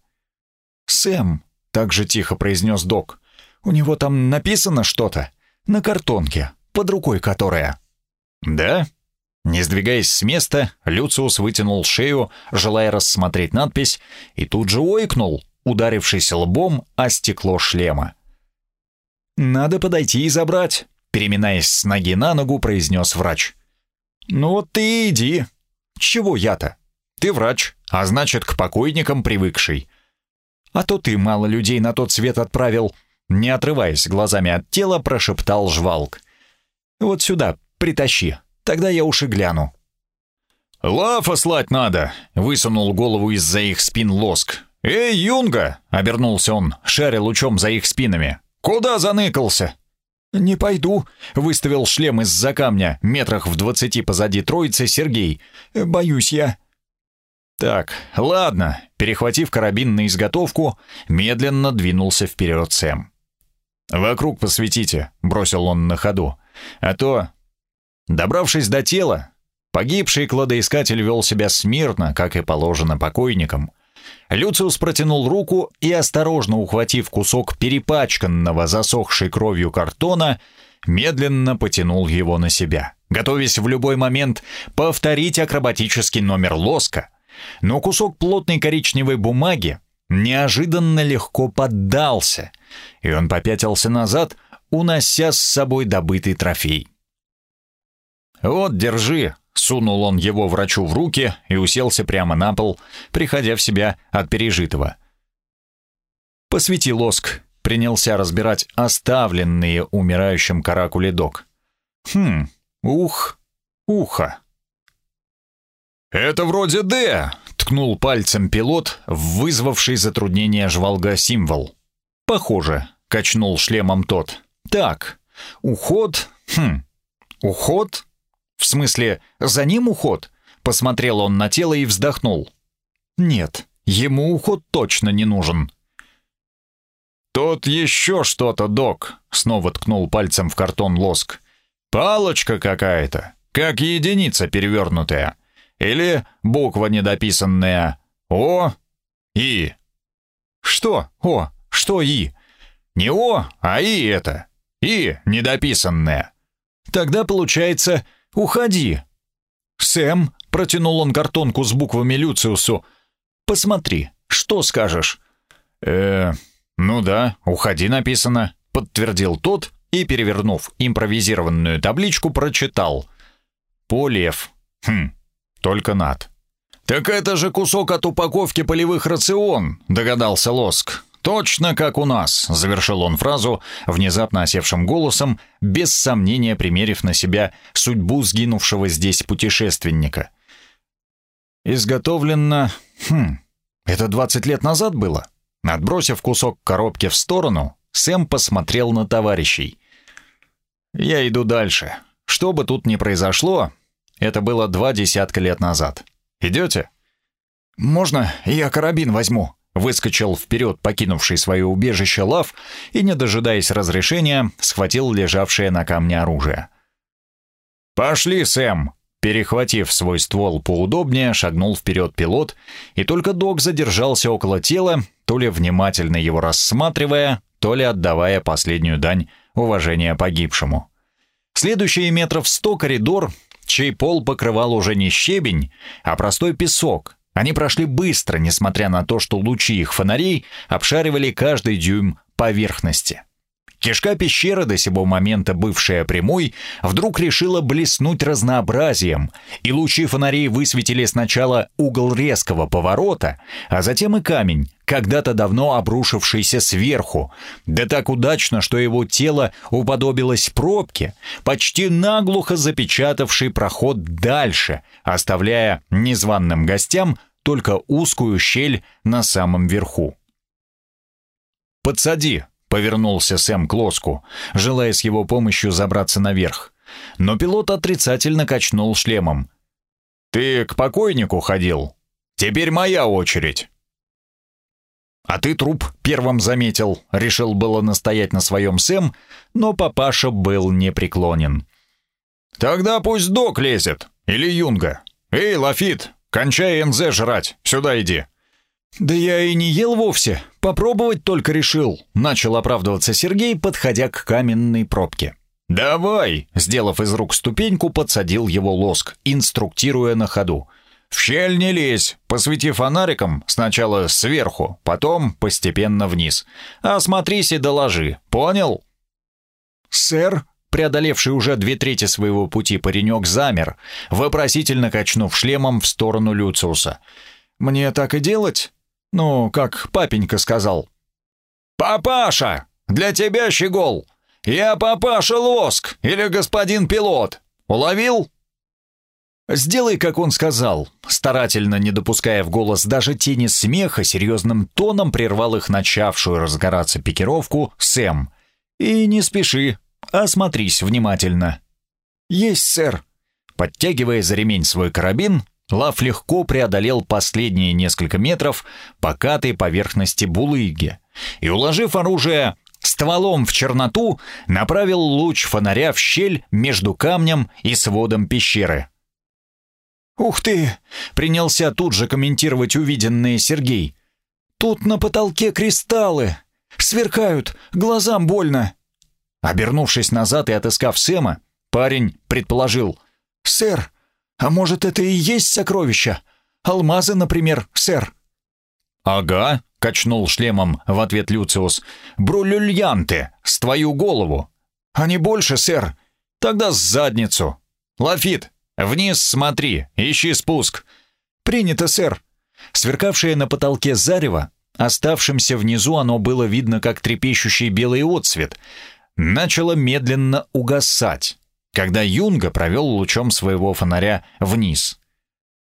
«Сэм», — так же тихо произнес док, — «у него там написано что-то, на картонке, под рукой которая». «Да?» Не сдвигаясь с места, Люциус вытянул шею, желая рассмотреть надпись, и тут же ойкнул, ударившись лбом о стекло шлема. «Надо подойти и забрать», — переминаясь с ноги на ногу, произнес врач. «Ну ты иди. Чего я-то? Ты врач, а значит, к покойникам привыкший. А то ты мало людей на тот свет отправил», — не отрываясь глазами от тела, прошептал жвалк. «Вот сюда, притащи». Тогда я уж и гляну». «Лафа слать надо!» — высунул голову из-за их спин лоск. «Эй, Юнга!» — обернулся он, шаря лучом за их спинами. «Куда заныкался?» «Не пойду», — выставил шлем из-за камня, метрах в двадцати позади троицы Сергей. «Боюсь я». «Так, ладно», — перехватив карабин на изготовку, медленно двинулся вперед Сэм. «Вокруг посветите», — бросил он на ходу. «А то Добравшись до тела, погибший кладоискатель вел себя смирно, как и положено покойникам. Люциус протянул руку и, осторожно ухватив кусок перепачканного засохшей кровью картона, медленно потянул его на себя, готовясь в любой момент повторить акробатический номер лоска. Но кусок плотной коричневой бумаги неожиданно легко поддался, и он попятился назад, унося с собой добытый трофей. «Вот, держи!» — сунул он его врачу в руки и уселся прямо на пол, приходя в себя от пережитого. «Посвети лоск», — принялся разбирать оставленные умирающим каракуле док. «Хм, ух, ухо». «Это вроде «Д», — ткнул пальцем пилот, вызвавший затруднение жвалга символ. «Похоже», — качнул шлемом тот. «Так, уход, хм, уход, «В смысле, за ним уход?» Посмотрел он на тело и вздохнул. «Нет, ему уход точно не нужен». «Тут еще что-то, док», — снова ткнул пальцем в картон лоск. «Палочка какая-то, как единица перевернутая. Или буква недописанная. О, И». «Что О? Что И?» «Не О, а И это. И недописанная». «Тогда получается Уходи!» «Сэм!» — протянул он картонку с буквами Люциусу. «Посмотри, что скажешь?» «Э, «Ну да, уходи написано», — подтвердил тот и, перевернув импровизированную табличку, прочитал. «Полев. Хм, только над». «Так это же кусок от упаковки полевых рацион», — догадался Лоск. «Точно как у нас», — завершил он фразу, внезапно осевшим голосом, без сомнения примерив на себя судьбу сгинувшего здесь путешественника. «Изготовлено... Хм, это 20 лет назад было?» Отбросив кусок коробки в сторону, Сэм посмотрел на товарищей. «Я иду дальше. Что бы тут ни произошло, это было два десятка лет назад. Идете?» «Можно я карабин возьму?» Выскочил вперед покинувший свое убежище Лав и, не дожидаясь разрешения, схватил лежавшее на камне оружие. «Пошли, Сэм!» Перехватив свой ствол поудобнее, шагнул вперед пилот, и только док задержался около тела, то ли внимательно его рассматривая, то ли отдавая последнюю дань уважения погибшему. Следующие метров сто коридор, чей пол покрывал уже не щебень, а простой песок. Они прошли быстро, несмотря на то, что лучи их фонарей обшаривали каждый дюйм поверхности. Кишка пещеры, до сего момента бывшая прямой, вдруг решила блеснуть разнообразием, и лучи фонарей высветили сначала угол резкого поворота, а затем и камень, когда-то давно обрушившийся сверху, да так удачно, что его тело уподобилось пробке, почти наглухо запечатавший проход дальше, оставляя незваным гостям только узкую щель на самом верху. «Подсади», Повернулся Сэм к лоску, желая с его помощью забраться наверх. Но пилот отрицательно качнул шлемом. «Ты к покойнику ходил? Теперь моя очередь!» «А ты труп первым заметил», — решил было настоять на своем Сэм, но папаша был непреклонен. «Тогда пусть док лезет, или юнга. Эй, Лафит, кончай НЗ жрать, сюда иди». «Да я и не ел вовсе, попробовать только решил», — начал оправдываться Сергей, подходя к каменной пробке. «Давай!» — сделав из рук ступеньку, подсадил его лоск, инструктируя на ходу. «В щель не лезь, посвети фонариком сначала сверху, потом постепенно вниз. Осмотрись и доложи, понял?» «Сэр», преодолевший уже две трети своего пути паренек замер, вопросительно качнув шлемом в сторону Люциуса. «Мне так и делать?» Ну, как папенька сказал. «Папаша! Для тебя щегол! Я папаша Лоск или господин пилот! Уловил?» «Сделай, как он сказал», старательно не допуская в голос даже тени смеха, серьезным тоном прервал их начавшую разгораться пикировку Сэм. «И не спеши, осмотрись внимательно». «Есть, сэр». Подтягивая за ремень свой карабин, Лав легко преодолел последние несколько метров покатой поверхности булыги и, уложив оружие стволом в черноту, направил луч фонаря в щель между камнем и сводом пещеры. «Ух ты!» — принялся тут же комментировать увиденное Сергей. «Тут на потолке кристаллы! Сверкают! Глазам больно!» Обернувшись назад и отыскав Сэма, парень предположил. «Сэр, а может, это и есть сокровища? Алмазы, например, сэр?» «Ага», — качнул шлемом в ответ Люциус. «Брулюльянты, с твою голову». «А не больше, сэр?» «Тогда с задницу». «Лафит, вниз смотри, ищи спуск». «Принято, сэр». Сверкавшее на потолке зарево, оставшимся внизу оно было видно как трепещущий белый отсвет, начало медленно угасать когда Юнга провел лучом своего фонаря вниз.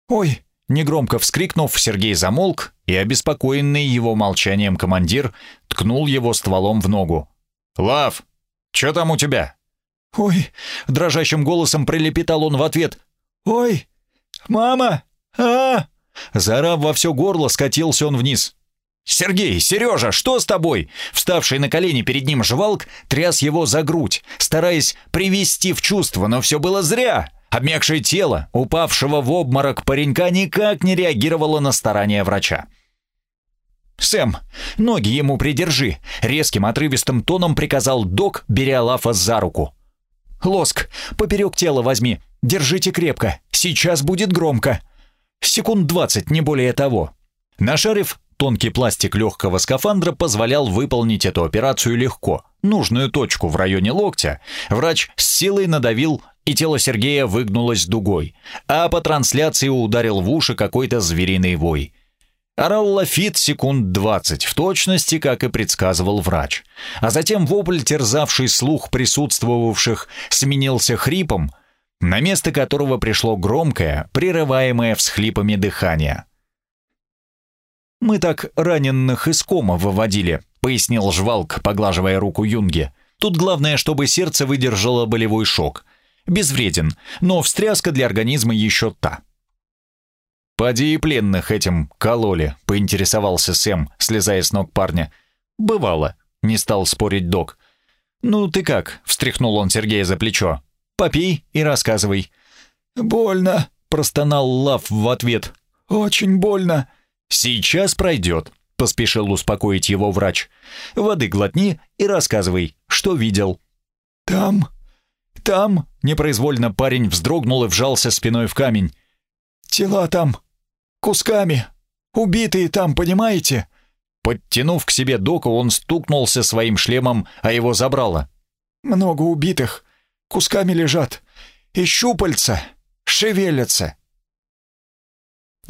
«Ой!» — негромко вскрикнув, Сергей замолк, и обеспокоенный его молчанием командир ткнул его стволом в ногу. «Лав, что там у тебя?» «Ой!» — дрожащим голосом прилепетал он в ответ. «Ой! Мама! а, Заорав во все горло, скатился он вниз. «Сергей, Сережа, что с тобой?» Вставший на колени перед ним жвалк тряс его за грудь, стараясь привести в чувство, но все было зря. Обмякшее тело, упавшего в обморок паренька, никак не реагировало на старания врача. «Сэм, ноги ему придержи!» — резким отрывистым тоном приказал док, беря Лафа за руку. «Лоск, поперек тела возьми, держите крепко, сейчас будет громко. Секунд двадцать, не более того». Нашарив тонкий пластик легкого скафандра позволял выполнить эту операцию легко. Нужную точку в районе локтя врач с силой надавил, и тело Сергея выгнулось дугой, а по трансляции ударил в уши какой-то звериный вой. Орал Лафит секунд двадцать, в точности, как и предсказывал врач. А затем вопль, терзавший слух присутствовавших, сменился хрипом, на место которого пришло громкое, прерываемое всхлипами дыхание. «Мы так раненых из кома выводили», — пояснил Жвалк, поглаживая руку Юнге. «Тут главное, чтобы сердце выдержало болевой шок. Безвреден, но встряска для организма еще та». «Поди и пленных этим кололи», — поинтересовался Сэм, слезая с ног парня. «Бывало», — не стал спорить док. «Ну ты как?» — встряхнул он Сергея за плечо. «Попей и рассказывай». «Больно», — простонал Лав в ответ. «Очень больно». «Сейчас пройдет», — поспешил успокоить его врач. «Воды глотни и рассказывай, что видел». «Там, там...» — непроизвольно парень вздрогнул и вжался спиной в камень. «Тела там, кусками, убитые там, понимаете?» Подтянув к себе доку, он стукнулся своим шлемом, а его забрало. «Много убитых, кусками лежат, и щупальца шевелятся».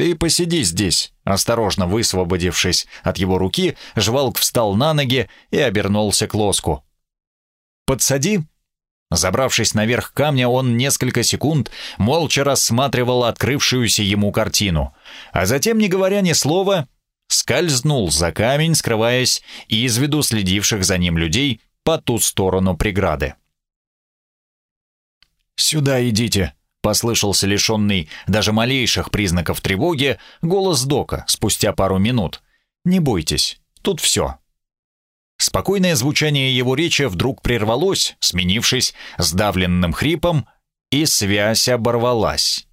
«Ты посиди здесь», — осторожно высвободившись от его руки, Жвалк встал на ноги и обернулся к лоску. «Подсади». Забравшись наверх камня, он несколько секунд молча рассматривал открывшуюся ему картину, а затем, не говоря ни слова, скользнул за камень, скрываясь из виду следивших за ним людей по ту сторону преграды. «Сюда идите», Послышался лишенный даже малейших признаков тревоги голос Дока спустя пару минут. «Не бойтесь, тут все». Спокойное звучание его речи вдруг прервалось, сменившись сдавленным хрипом, и связь оборвалась.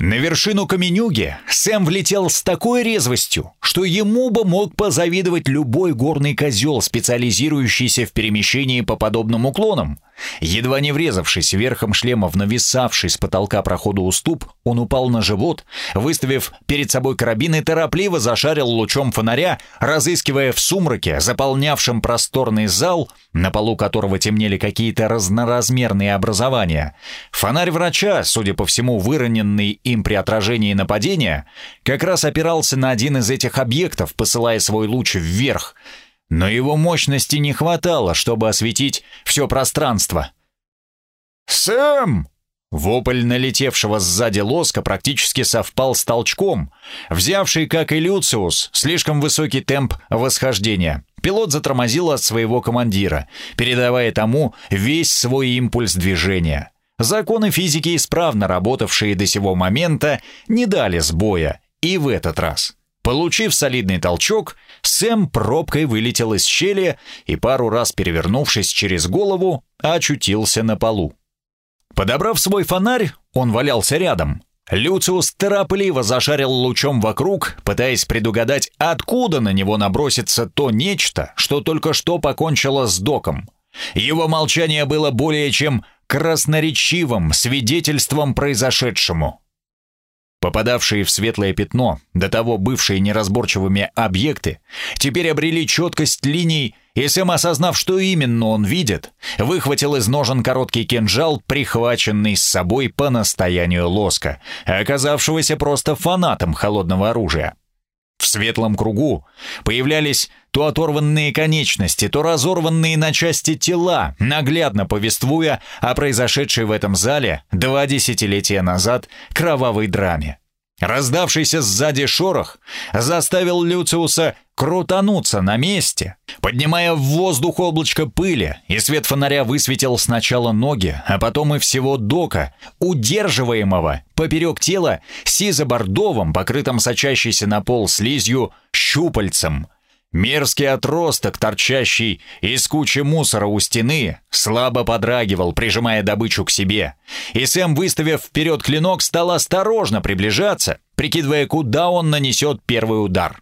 На вершину Каменюги Сэм влетел с такой резвостью, что ему бы мог позавидовать любой горный козел, специализирующийся в перемещении по подобным уклонам. Едва не врезавшись верхом шлема в нависавший с потолка прохода уступ, он упал на живот, выставив перед собой карабин и торопливо зашарил лучом фонаря, разыскивая в сумраке, заполнявшем просторный зал, на полу которого темнели какие-то разноразмерные образования. Фонарь врача, судя по всему выроненный им при отражении нападения, как раз опирался на один из этих объектов, посылая свой луч вверх — но его мощности не хватало, чтобы осветить все пространство. «Сэм!» Вопль налетевшего сзади лоска практически совпал с толчком, взявший, как и Люциус, слишком высокий темп восхождения. Пилот затормозил от своего командира, передавая тому весь свой импульс движения. Законы физики, исправно работавшие до сего момента, не дали сбоя и в этот раз. Получив солидный толчок, Сэм пробкой вылетел из щели и пару раз перевернувшись через голову, очутился на полу. Подобрав свой фонарь, он валялся рядом. Люциус торопливо зашарил лучом вокруг, пытаясь предугадать, откуда на него набросится то нечто, что только что покончило с доком. Его молчание было более чем красноречивым свидетельством произошедшему. Попадавшие в светлое пятно, до того бывшие неразборчивыми объекты, теперь обрели четкость линий, и Сэм, осознав, что именно он видит, выхватил из ножен короткий кинжал, прихваченный с собой по настоянию Лоска, оказавшегося просто фанатом холодного оружия. В светлом кругу появлялись то оторванные конечности, то разорванные на части тела, наглядно повествуя о произошедшей в этом зале два десятилетия назад кровавой драме. Раздавшийся сзади шорох заставил Люциуса крутануться на месте, поднимая в воздух облачко пыли, и свет фонаря высветил сначала ноги, а потом и всего дока, удерживаемого поперек тела сизо-бордовым, покрытым сочащейся на пол слизью, щупальцем — Мерзкий отросток, торчащий из кучи мусора у стены, слабо подрагивал, прижимая добычу к себе. И Сэм, выставив вперед клинок, стал осторожно приближаться, прикидывая, куда он нанесет первый удар.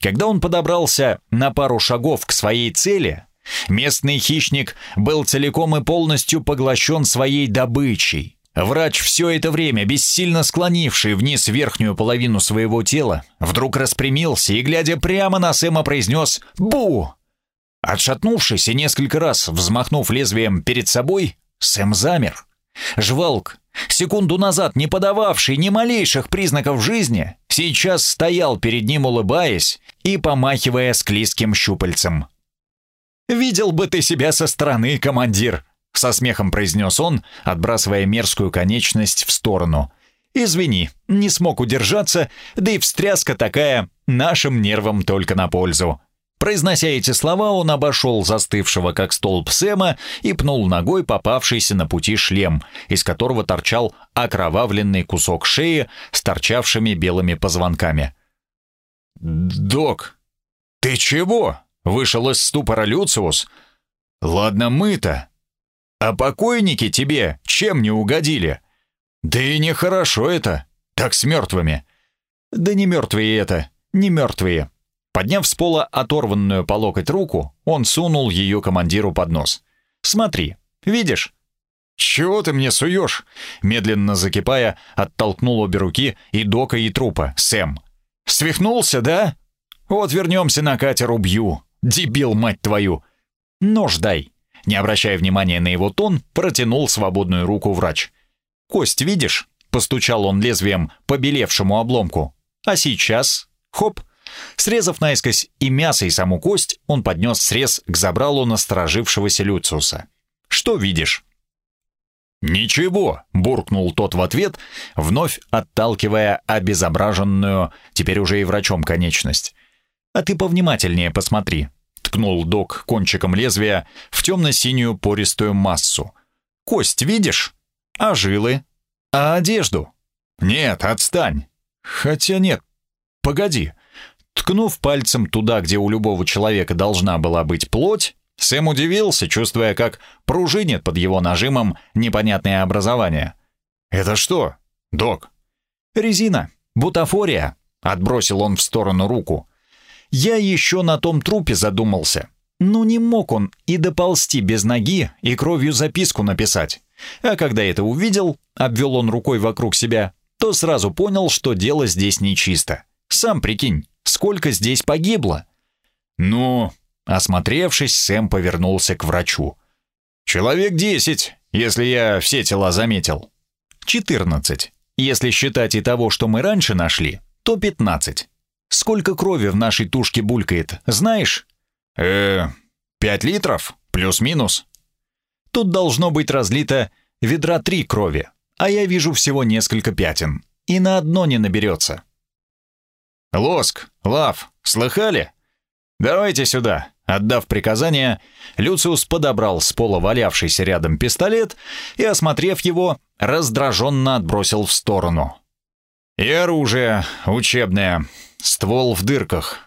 Когда он подобрался на пару шагов к своей цели, местный хищник был целиком и полностью поглощен своей добычей. Врач, все это время бессильно склонивший вниз верхнюю половину своего тела, вдруг распрямился и, глядя прямо на Сэма, произнес «Бу!». Отшатнувшись и несколько раз взмахнув лезвием перед собой, Сэм замер. Жвалк, секунду назад не подававший ни малейших признаков жизни, сейчас стоял перед ним, улыбаясь и помахивая склизким щупальцем. «Видел бы ты себя со стороны, командир!» — со смехом произнес он, отбрасывая мерзкую конечность в сторону. «Извини, не смог удержаться, да и встряска такая нашим нервам только на пользу». Произнося эти слова, он обошел застывшего как столб Сэма и пнул ногой попавшийся на пути шлем, из которого торчал окровавленный кусок шеи с торчавшими белыми позвонками. «Док, ты чего?» — вышел из ступора Люциус. «Ладно мы-то. А покойники тебе чем не угодили? Да и нехорошо это, так с мертвыми». «Да не мертвые это, не мертвые», Подняв с пола оторванную по локоть руку, он сунул ее командиру под нос. «Смотри, видишь?» «Чего ты мне суешь?» Медленно закипая, оттолкнул обе руки и дока, и трупа, Сэм. «Свихнулся, да? Вот вернемся на катер, убью. Дебил, мать твою!» «Нож дай!» Не обращая внимания на его тон, протянул свободную руку врач. «Кость видишь?» — постучал он лезвием по белевшему обломку. «А сейчас? Хоп!» Срезав наискось и мясо, и саму кость, он поднес срез к забралу насторожившегося Люциуса. «Что видишь?» «Ничего», — буркнул тот в ответ, вновь отталкивая обезображенную, теперь уже и врачом конечность. «А ты повнимательнее посмотри», — ткнул док кончиком лезвия в темно-синюю пористую массу. «Кость видишь? А жилы? А одежду?» «Нет, отстань». «Хотя нет. Погоди. Ткнув пальцем туда, где у любого человека должна была быть плоть, Сэм удивился, чувствуя, как пружинит под его нажимом непонятное образование. «Это что, док?» «Резина. Бутафория», — отбросил он в сторону руку. «Я еще на том трупе задумался. Ну не мог он и доползти без ноги и кровью записку написать. А когда это увидел, обвел он рукой вокруг себя, то сразу понял, что дело здесь нечисто. Сам прикинь, сколько здесь погибло?» «Ну...» Осмотревшись, Сэм повернулся к врачу. «Человек десять, если я все тела заметил». «Четырнадцать. Если считать и того, что мы раньше нашли, то пятнадцать. Сколько крови в нашей тушке булькает, знаешь?» «Э, пять литров, плюс-минус». «Тут должно быть разлито ведра три крови, а я вижу всего несколько пятен, и на одно не наберется». «Лоск, Лав, слыхали? Давайте сюда!» Отдав приказание, Люциус подобрал с пола валявшийся рядом пистолет и, осмотрев его, раздраженно отбросил в сторону. «И оружие учебное, ствол в дырках.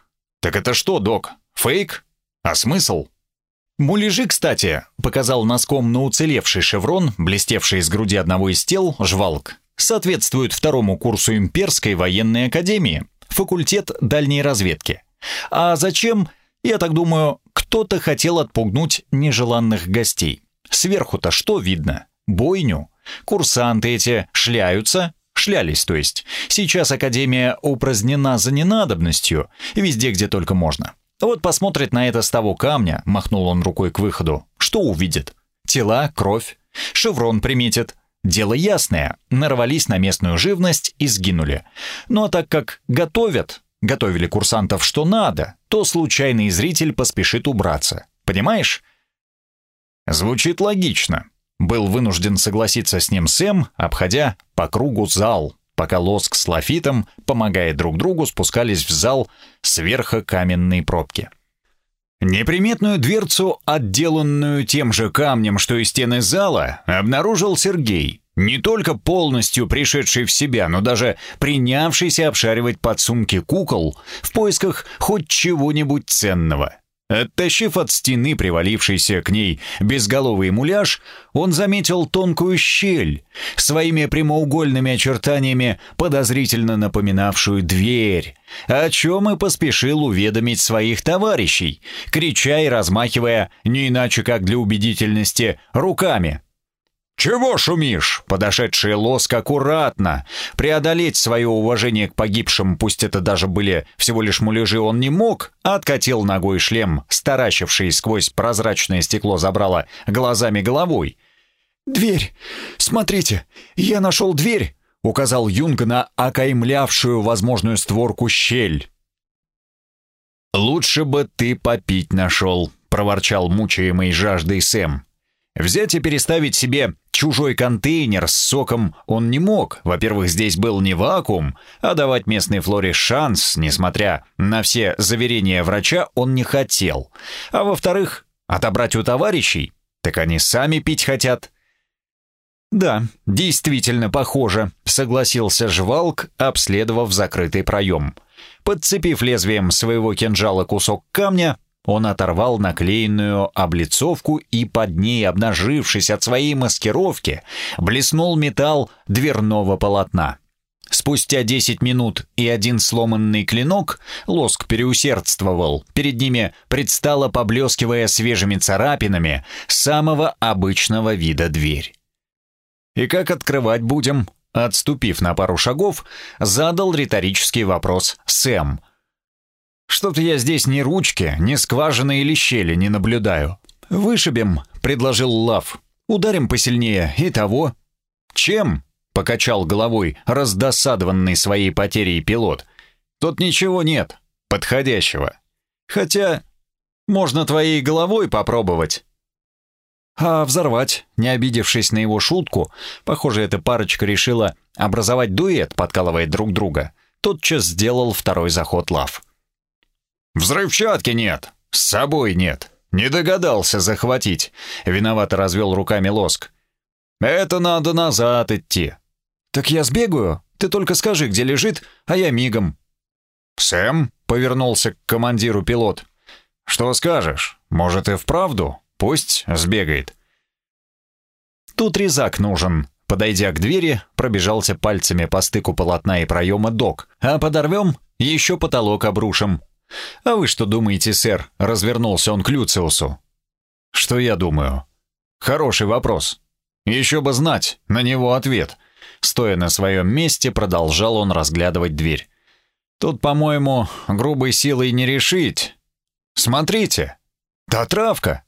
Так это что, док, фейк? А смысл?» «Муляжи, кстати», — показал носком на уцелевший шеврон, блестевший из груди одного из тел, жвалк, соответствует второму курсу Имперской военной академии факультет дальней разведки. А зачем, я так думаю, кто-то хотел отпугнуть нежеланных гостей. Сверху-то что видно? Бойню. Курсанты эти шляются, шлялись, то есть. Сейчас Академия упразднена за ненадобностью, везде, где только можно. Вот посмотрит на это с того камня, махнул он рукой к выходу. Что увидит? Тела, кровь. Шеврон приметит. Дело ясное, нарвались на местную живность и сгинули. Ну а так как готовят, готовили курсантов что надо, то случайный зритель поспешит убраться. Понимаешь? Звучит логично. Был вынужден согласиться с ним Сэм, обходя по кругу зал, пока Лоск с Лафитом, помогая друг другу, спускались в зал сверху каменной пробки. Неприметную дверцу, отделанную тем же камнем, что и стены зала, обнаружил Сергей, не только полностью пришедший в себя, но даже принявшийся обшаривать подсумки кукол в поисках хоть чего-нибудь ценного. Оттащив от стены привалившийся к ней безголовый муляж, он заметил тонкую щель, своими прямоугольными очертаниями подозрительно напоминавшую дверь, о чем и поспешил уведомить своих товарищей, крича и размахивая, не иначе как для убедительности, руками. «Чего шумишь?» Подошедший лоск аккуратно. Преодолеть свое уважение к погибшим, пусть это даже были всего лишь муляжи, он не мог, откатил ногой шлем, старащивший сквозь прозрачное стекло забрала глазами головой. «Дверь! Смотрите, я нашел дверь!» — указал Юнг на окаймлявшую возможную створку щель. «Лучше бы ты попить нашел», — проворчал мучаемый жаждой Сэм. Взять и переставить себе чужой контейнер с соком он не мог. Во-первых, здесь был не вакуум, а давать местной флоре шанс, несмотря на все заверения врача, он не хотел. А во-вторых, отобрать у товарищей, так они сами пить хотят. «Да, действительно похоже», — согласился Жвалк, обследовав закрытый проем. Подцепив лезвием своего кинжала кусок камня, он оторвал наклеенную облицовку и под ней, обнажившись от своей маскировки, блеснул металл дверного полотна. Спустя десять минут и один сломанный клинок, лоск переусердствовал, перед ними предстала, поблескивая свежими царапинами, самого обычного вида дверь. «И как открывать будем?» Отступив на пару шагов, задал риторический вопрос Сэм – что-то я здесь ни ручки, ни скважины или щели не наблюдаю. Вышибем, предложил Лав. Ударим посильнее и того. Чем? Покачал головой раздосадованный своей потерей пилот. Тут ничего нет подходящего. Хотя можно твоей головой попробовать. А взорвать, не обидевшись на его шутку, похоже, эта парочка решила образовать дуэт, подкалывая друг друга, тотчас сделал второй заход Лав. «Взрывчатки нет, с собой нет. Не догадался захватить», — виновато развел руками лоск. «Это надо назад идти». «Так я сбегаю, ты только скажи, где лежит, а я мигом». «Сэм?» — повернулся к командиру пилот. «Что скажешь? Может, и вправду? Пусть сбегает». «Тут резак нужен», Подойдя к двери, пробежался пальцами по стыку полотна и проема док. «А подорвем, еще потолок обрушим. «А вы что думаете, сэр?» — развернулся он к Люциусу. «Что я думаю?» «Хороший вопрос. Еще бы знать на него ответ». Стоя на своем месте, продолжал он разглядывать дверь. «Тут, по-моему, грубой силой не решить. Смотрите, та травка.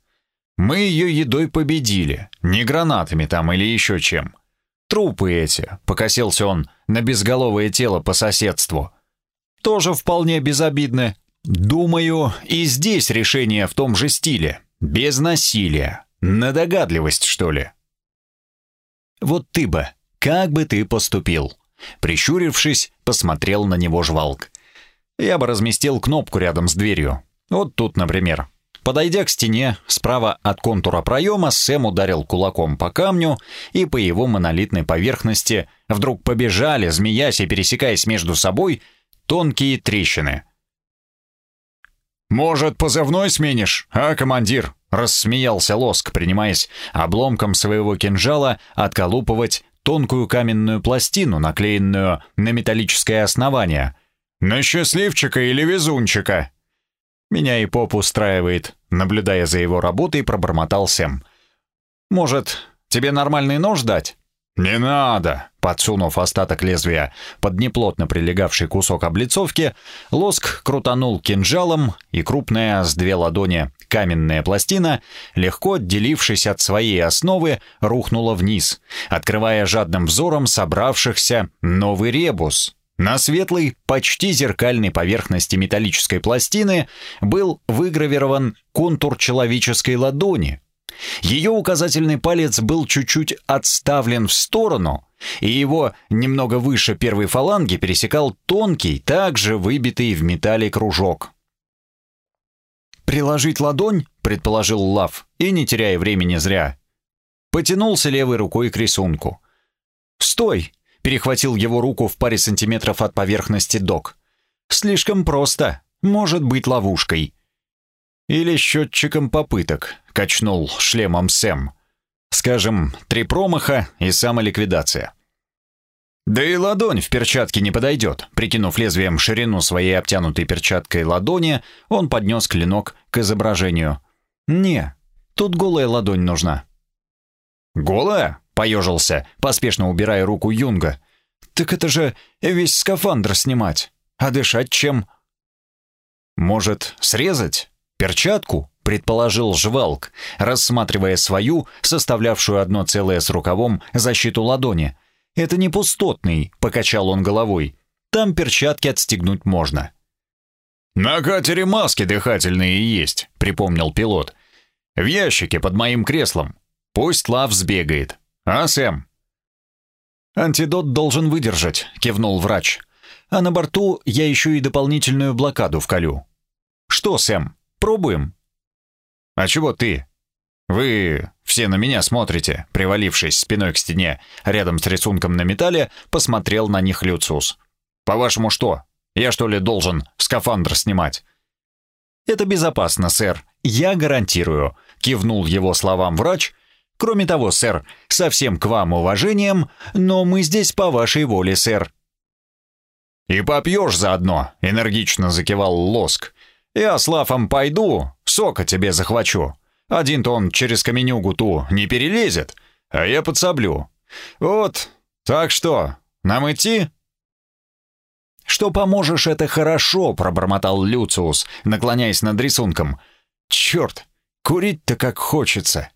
Мы ее едой победили, не гранатами там или еще чем. Трупы эти», — покосился он на безголовое тело по соседству. «Тоже вполне безобидны. Думаю, и здесь решение в том же стиле. Без насилия. На догадливость, что ли? Вот ты бы, как бы ты поступил? Прищурившись, посмотрел на него жвалк. Я бы разместил кнопку рядом с дверью. Вот тут, например. Подойдя к стене, справа от контура проема, Сэм ударил кулаком по камню, и по его монолитной поверхности вдруг побежали, змеясь и пересекаясь между собой, тонкие трещины — «Может, позывной сменишь, а, командир?» — рассмеялся Лоск, принимаясь обломком своего кинжала отколупывать тонкую каменную пластину, наклеенную на металлическое основание. «На счастливчика или везунчика?» «Меня и поп устраивает», — наблюдая за его работой, пробормотал Сэм. «Может, тебе нормальный нож дать?» «Не надо!» Подсунув остаток лезвия под неплотно прилегавший кусок облицовки, лоск крутанул кинжалом, и крупная с две ладони каменная пластина, легко отделившись от своей основы, рухнула вниз, открывая жадным взором собравшихся новый ребус. На светлой, почти зеркальной поверхности металлической пластины был выгравирован контур человеческой ладони — ее указательный палец был чуть-чуть отставлен в сторону, и его немного выше первой фаланги пересекал тонкий, также выбитый в металле кружок. «Приложить ладонь?» — предположил Лав, и, не теряя времени зря, потянулся левой рукой к рисунку. «Стой!» — перехватил его руку в паре сантиметров от поверхности док. «Слишком просто. Может быть ловушкой». «Или счетчиком попыток», — качнул шлемом Сэм. «Скажем, три промаха и самоликвидация». «Да и ладонь в перчатке не подойдет», — прикинув лезвием ширину своей обтянутой перчаткой ладони, он поднес клинок к изображению. «Не, тут голая ладонь нужна». «Голая?» — поежился, поспешно убирая руку Юнга. «Так это же весь скафандр снимать. А дышать чем?» «Может, срезать? Перчатку?» — предположил Жвалк, рассматривая свою, составлявшую одно целое с рукавом, защиту ладони. «Это не пустотный», — покачал он головой. «Там перчатки отстегнуть можно». «На катере маски дыхательные есть», — припомнил пилот. «В ящике под моим креслом. Пусть Лав сбегает. А, Сэм?» «Антидот должен выдержать», — кивнул врач. «А на борту я еще и дополнительную блокаду вколю». «Что, Сэм, пробуем?» «А чего ты?» «Вы все на меня смотрите», привалившись спиной к стене, рядом с рисунком на металле, посмотрел на них Люциус. «По-вашему что, я что ли должен скафандр снимать?» «Это безопасно, сэр. Я гарантирую», — кивнул его словам врач. «Кроме того, сэр, совсем к вам уважением, но мы здесь по вашей воле, сэр». «И попьешь заодно», — энергично закивал Лоск. «Я с Лафом пойду, сока тебе захвачу. Один-то он через каменюгу ту не перелезет, а я подсоблю. Вот, так что, нам идти?» «Что поможешь, это хорошо», — пробормотал Люциус, наклоняясь над рисунком. «Черт, курить-то как хочется».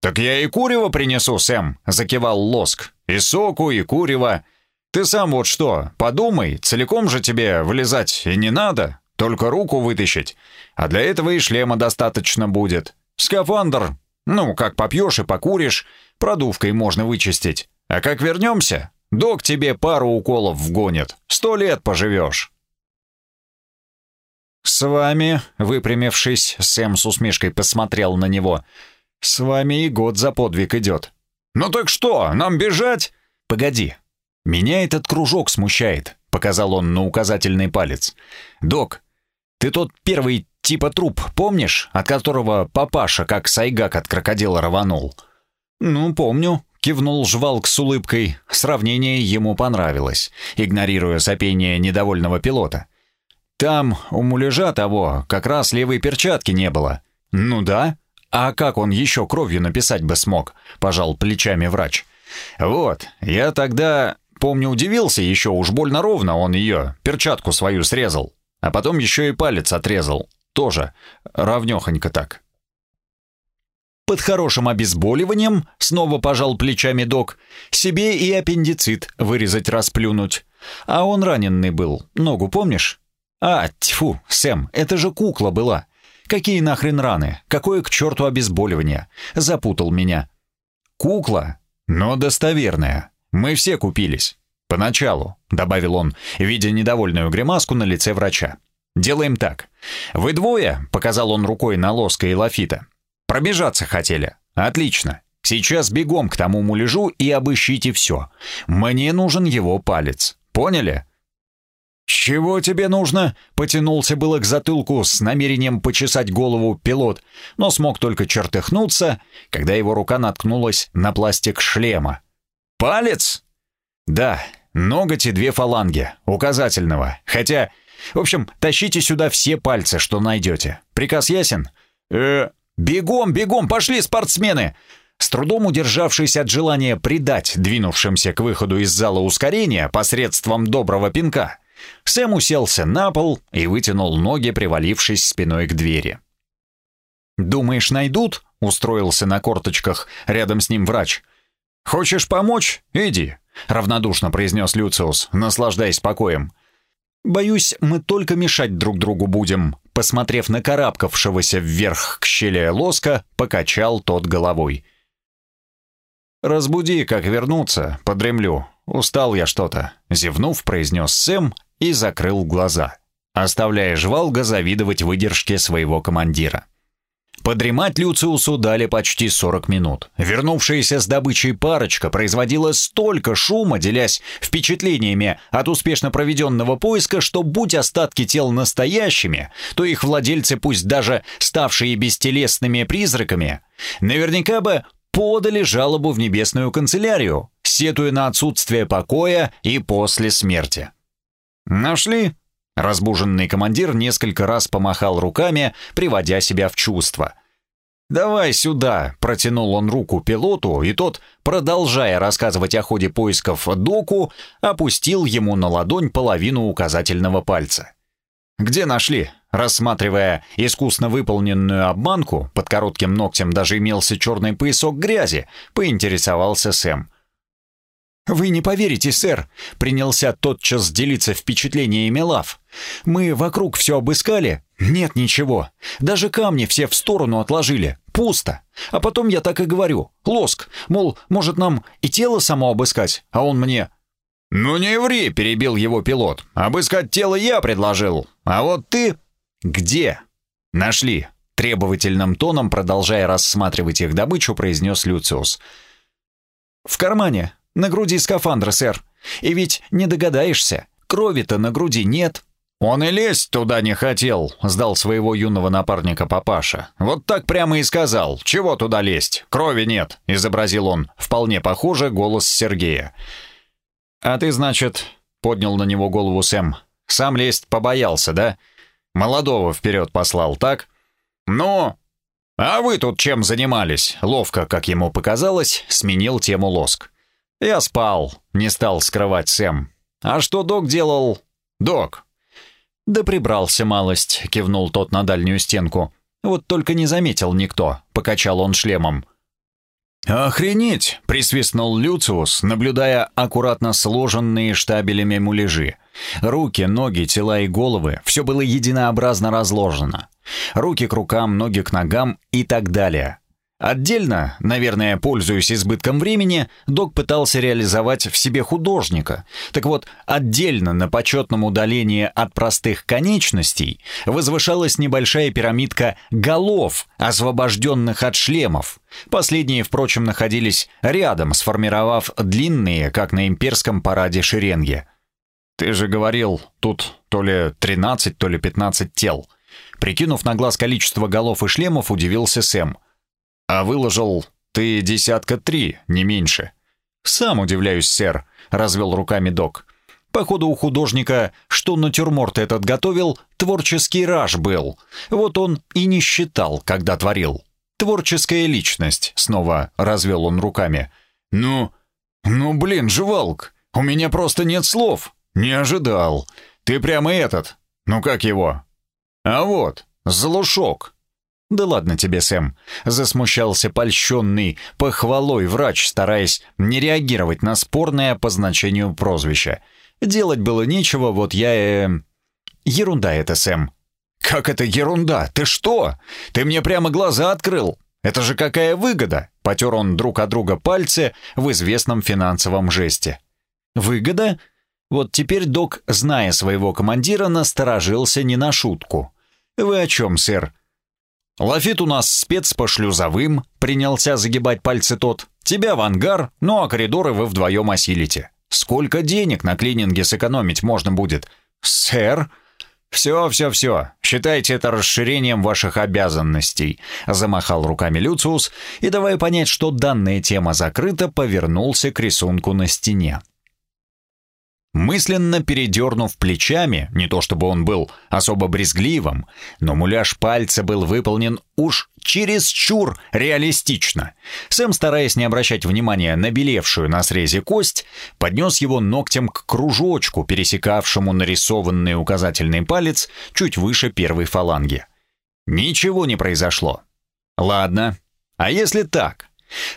«Так я и курево принесу, Сэм», — закивал Лоск. «И соку, и курево. Ты сам вот что, подумай, целиком же тебе вылезать и не надо, только руку вытащить. А для этого и шлема достаточно будет. Скафандр, ну, как попьешь и покуришь, продувкой можно вычистить. А как вернемся, Док тебе пару уколов вгонит. Сто лет поживешь. «С вами», — выпрямившись, Сэм с усмешкой посмотрел на него. «С вами и год за подвиг идет». «Ну так что, нам бежать?» «Погоди. Меня этот кружок смущает», — показал он на указательный палец. «Док, ты тот первый типа труп, помнишь, от которого папаша как сайгак от крокодила рванул?» «Ну, помню», Кивнул жвалк с улыбкой. Сравнение ему понравилось, игнорируя сопение недовольного пилота. Там, у муляжа того, как раз левой перчатки не было. Ну да. А как он еще кровью написать бы смог? Пожал плечами врач. Вот, я тогда, помню, удивился еще, уж больно ровно он ее, перчатку свою срезал. А потом еще и палец отрезал. Тоже, равнехонько так. Под хорошим обезболиванием, снова пожал плечами док, себе и аппендицит вырезать расплюнуть. А он раненый был, ногу помнишь? А, тьфу, Сэм, это же кукла была. Какие нахрен раны? Какое к черту обезболивание? Запутал меня. Кукла, но достоверная. Мы все купились. Поначалу, добавил он, видя недовольную гримаску на лице врача. Делаем так. Вы двое, показал он рукой на Лоска и Лафита, Пробежаться хотели? Отлично. Сейчас бегом к тому муляжу и обыщите все. Мне нужен его палец. Поняли? «Чего тебе нужно?» — потянулся было к затылку с намерением почесать голову пилот, но смог только чертыхнуться, когда его рука наткнулась на пластик шлема. «Палец?» «Да, ноготь и две фаланги, указательного. Хотя, в общем, тащите сюда все пальцы, что найдете. Приказ ясен?» «Э, «Бегом, бегом, пошли, спортсмены!» С трудом удержавшись от желания предать двинувшимся к выходу из зала ускорения посредством доброго пинка, Сэм уселся на пол и вытянул ноги, привалившись спиной к двери. «Думаешь, найдут?» — устроился на корточках рядом с ним врач. «Хочешь помочь? Иди», — равнодушно произнес Люциус, наслаждаясь покоем. «Боюсь, мы только мешать друг другу будем», посмотрев на карабкавшегося вверх к щели лоска, покачал тот головой. «Разбуди, как вернуться, подремлю. Устал я что-то», — зевнув, произнес Сэм и закрыл глаза, оставляя жвалга завидовать выдержке своего командира. Подремать Люциусу дали почти 40 минут. Вернувшаяся с добычей парочка производила столько шума, делясь впечатлениями от успешно проведенного поиска, что будь остатки тел настоящими, то их владельцы, пусть даже ставшие бестелесными призраками, наверняка бы подали жалобу в небесную канцелярию, сетуя на отсутствие покоя и после смерти. «Нашли?» Разбуженный командир несколько раз помахал руками, приводя себя в чувство. «Давай сюда!» — протянул он руку пилоту, и тот, продолжая рассказывать о ходе поисков доку, опустил ему на ладонь половину указательного пальца. «Где нашли?» Рассматривая искусно выполненную обманку, под коротким ногтем даже имелся черный поясок грязи, поинтересовался Сэм. «Вы не поверите, сэр», — принялся тотчас делиться впечатлениями Лав. «Мы вокруг все обыскали. Нет ничего. Даже камни все в сторону отложили. Пусто. А потом я так и говорю. Лоск. Мол, может нам и тело само обыскать? А он мне... «Ну не ври», — перебил его пилот. «Обыскать тело я предложил. А вот ты...» «Где?» «Нашли». Требовательным тоном, продолжая рассматривать их добычу, произнес Люциус. «В кармане», на груди скафандра, сэр. И ведь не догадаешься, крови-то на груди нет. Он и лезть туда не хотел, сдал своего юного напарника папаша. Вот так прямо и сказал. Чего туда лезть? Крови нет, изобразил он. Вполне похоже голос Сергея. А ты, значит, поднял на него голову Сэм. Сам лезть побоялся, да? Молодого вперед послал, так? Ну, а вы тут чем занимались? Ловко, как ему показалось, сменил тему лоск. «Я спал», — не стал скрывать Сэм. «А что док делал?» «Док». «Да прибрался малость», — кивнул тот на дальнюю стенку. «Вот только не заметил никто», — покачал он шлемом. «Охренеть!» — присвистнул Люциус, наблюдая аккуратно сложенные штабелями муляжи. Руки, ноги, тела и головы — все было единообразно разложено. Руки к рукам, ноги к ногам и так далее. Отдельно, наверное, пользуясь избытком времени, док пытался реализовать в себе художника. Так вот, отдельно на почетном удалении от простых конечностей возвышалась небольшая пирамидка голов, освобожденных от шлемов. Последние, впрочем, находились рядом, сформировав длинные, как на имперском параде, шеренги. «Ты же говорил, тут то ли 13, то ли 15 тел». Прикинув на глаз количество голов и шлемов, удивился Сэм – а выложил ты десятка три, не меньше. Сам удивляюсь, сэр, развел руками док. Походу у художника, что натюрморт этот готовил, творческий раж был. Вот он и не считал, когда творил. Творческая личность, снова развел он руками. Ну, ну блин, жевалк, у меня просто нет слов. Не ожидал. Ты прямо этот. Ну как его? А вот, Злушок. «Да ладно тебе, Сэм», — засмущался польщенный похвалой врач, стараясь не реагировать на спорное по значению прозвище. «Делать было нечего, вот я... Э... Ерунда это, Сэм». «Как это ерунда? Ты что? Ты мне прямо глаза открыл. Это же какая выгода?» — потер он друг от друга пальцы в известном финансовом жесте. «Выгода?» Вот теперь док, зная своего командира, насторожился не на шутку. «Вы о чем, сэр?» «Лафит у нас спец по шлюзовым», — принялся загибать пальцы тот. «Тебя в ангар, ну а коридоры вы вдвоем осилите. Сколько денег на клининге сэкономить можно будет?» «Сэр?» «Все, все, все. Считайте это расширением ваших обязанностей», — замахал руками Люциус, и, давая понять, что данная тема закрыта, повернулся к рисунку на стене. Мысленно передернув плечами, не то чтобы он был особо брезгливым, но муляж пальца был выполнен уж чересчур реалистично. Сэм, стараясь не обращать внимания на белевшую на срезе кость, поднес его ногтем к кружочку, пересекавшему нарисованный указательный палец чуть выше первой фаланги. Ничего не произошло. Ладно, а если так?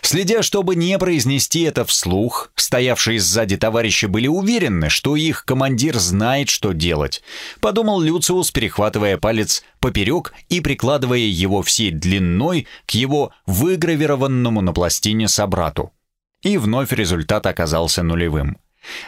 Следя, чтобы не произнести это вслух, стоявшие сзади товарищи были уверены, что их командир знает, что делать. Подумал Люциус, перехватывая палец поперек и прикладывая его всей длиной к его выгравированному на пластине собрату. И вновь результат оказался нулевым.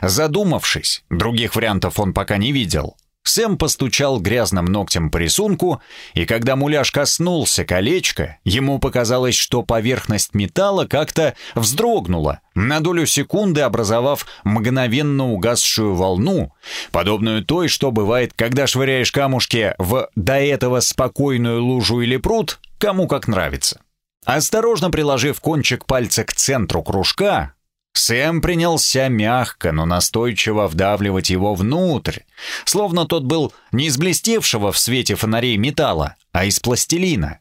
Задумавшись, других вариантов он пока не видел, Сэм постучал грязным ногтем по рисунку, и когда муляж коснулся колечка, ему показалось, что поверхность металла как-то вздрогнула, на долю секунды образовав мгновенно угасшую волну, подобную той, что бывает, когда швыряешь камушки в до этого спокойную лужу или пруд, кому как нравится. Осторожно приложив кончик пальца к центру кружка, Сэм принялся мягко, но настойчиво вдавливать его внутрь, словно тот был не из блестевшего в свете фонарей металла, а из пластилина.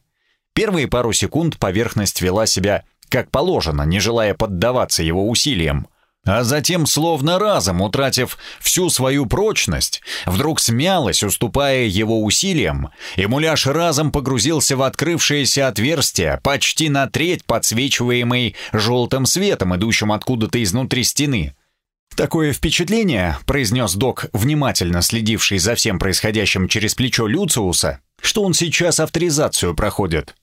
Первые пару секунд поверхность вела себя как положено, не желая поддаваться его усилиям. А затем, словно разом утратив всю свою прочность, вдруг смялась, уступая его усилиям, и муляж разом погрузился в открывшееся отверстие, почти на треть подсвечиваемый желтым светом, идущим откуда-то изнутри стены. «Такое впечатление», — произнес док, внимательно следивший за всем происходящим через плечо Люциуса, что он сейчас авторизацию проходит.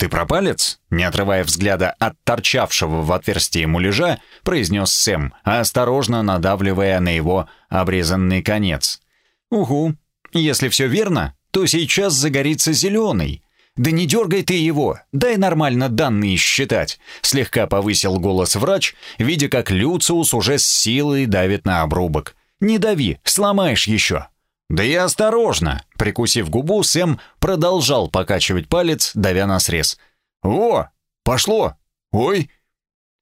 «Ты пропалец?» — не отрывая взгляда от торчавшего в отверстии муляжа, произнес Сэм, осторожно надавливая на его обрезанный конец. «Угу. Если все верно, то сейчас загорится зеленый. Да не дергай ты его, дай нормально данные считать», — слегка повысил голос врач, видя, как Люциус уже с силой давит на обрубок. «Не дави, сломаешь еще». «Да и осторожно!» Прикусив губу, Сэм продолжал покачивать палец, давя на срез. «О! Пошло! Ой!»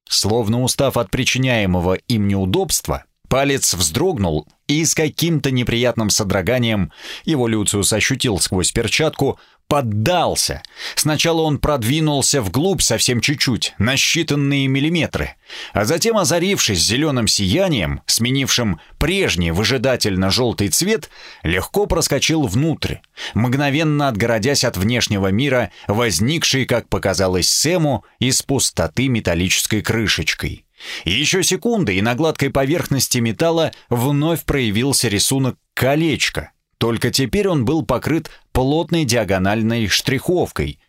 Словно устав от причиняемого им неудобства, палец вздрогнул, и с каким-то неприятным содроганием его Люциус ощутил сквозь перчатку, поддался. Сначала он продвинулся вглубь совсем чуть-чуть, на считанные миллиметры, а затем, озарившись зеленым сиянием, сменившим прежний выжидательно-желтый цвет, легко проскочил внутрь, мгновенно отгородясь от внешнего мира, возникшей, как показалось Сэму, из пустоты металлической крышечкой. Еще секунды, и на гладкой поверхности металла вновь проявился рисунок колечка — только теперь он был покрыт плотной диагональной штриховкой.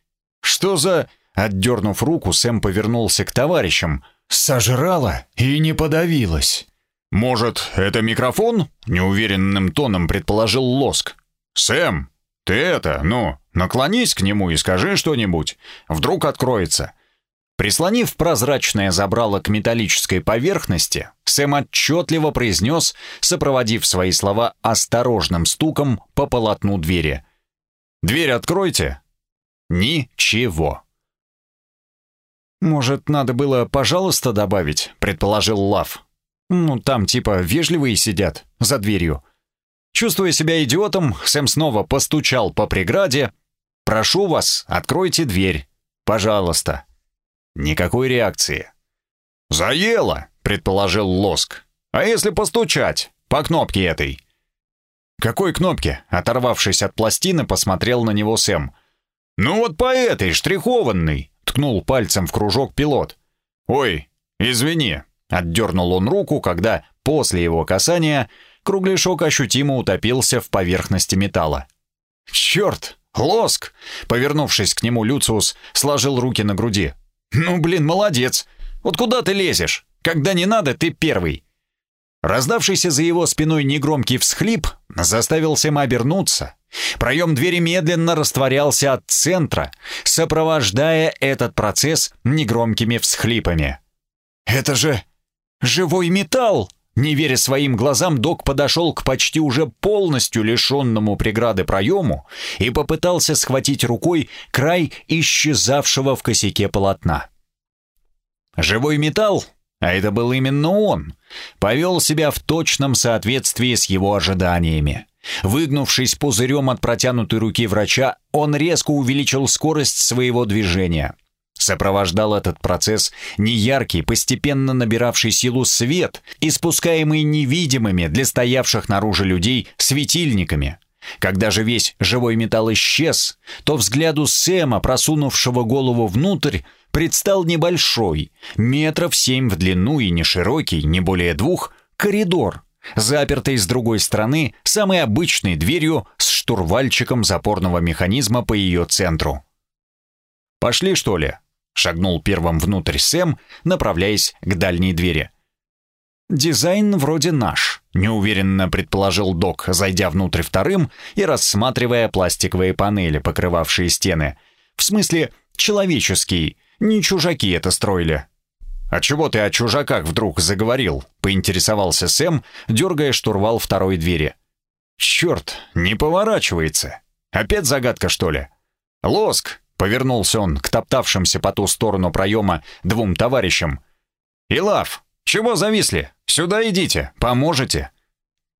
«Что за...» Отдернув руку, Сэм повернулся к товарищам. «Сожрала и не подавилась». «Может, это микрофон?» — неуверенным тоном предположил Лоск. «Сэм, ты это, ну, наклонись к нему и скажи что-нибудь. Вдруг откроется. Прислонив прозрачное забрало к металлической поверхности, Сэм отчетливо произнес, сопроводив свои слова осторожным стуком по полотну двери. «Дверь откройте!» «Ничего!» «Может, надо было «пожалуйста» добавить?» — предположил Лав. «Ну, там типа вежливые сидят, за дверью». Чувствуя себя идиотом, Сэм снова постучал по преграде. «Прошу вас, откройте дверь. Пожалуйста». Никакой реакции. «Заело!» — предположил Лоск. «А если постучать? По кнопке этой?» «Какой кнопке?» — оторвавшись от пластины, посмотрел на него Сэм. «Ну вот по этой, штрихованной!» — ткнул пальцем в кружок пилот. «Ой, извини!» — отдернул он руку, когда, после его касания, кругляшок ощутимо утопился в поверхности металла. «Черт! Лоск!» — повернувшись к нему, Люциус сложил руки на груди. «Ну, блин, молодец! Вот куда ты лезешь? Когда не надо, ты первый!» Раздавшийся за его спиной негромкий всхлип заставил Сэма обернуться. Проем двери медленно растворялся от центра, сопровождая этот процесс негромкими всхлипами. «Это же живой металл!» Не веря своим глазам, док подошел к почти уже полностью лишенному преграды проему и попытался схватить рукой край исчезавшего в косяке полотна. Живой металл, а это был именно он, повел себя в точном соответствии с его ожиданиями. Выгнувшись пузырем от протянутой руки врача, он резко увеличил скорость своего движения — Сопровождал этот процесс неяркий, постепенно набиравший силу свет, испускаемый невидимыми для стоявших наружу людей светильниками. Когда же весь живой металл исчез, то взгляду Сэма, просунувшего голову внутрь, предстал небольшой, метров семь в длину и не широкий, не более двух, коридор, запертый с другой стороны самой обычной дверью с штурвальчиком запорного механизма по ее центру. «Пошли, что ли?» Шагнул первым внутрь Сэм, направляясь к дальней двери. «Дизайн вроде наш», — неуверенно предположил док, зайдя внутрь вторым и рассматривая пластиковые панели, покрывавшие стены. «В смысле, человеческий, не чужаки это строили». «А чего ты о чужаках вдруг заговорил?» — поинтересовался Сэм, дергая штурвал второй двери. «Черт, не поворачивается. Опять загадка, что ли?» «Лоск, Повернулся он к топтавшимся по ту сторону проема двум товарищам. «Илав, чего зависли? Сюда идите, поможете!»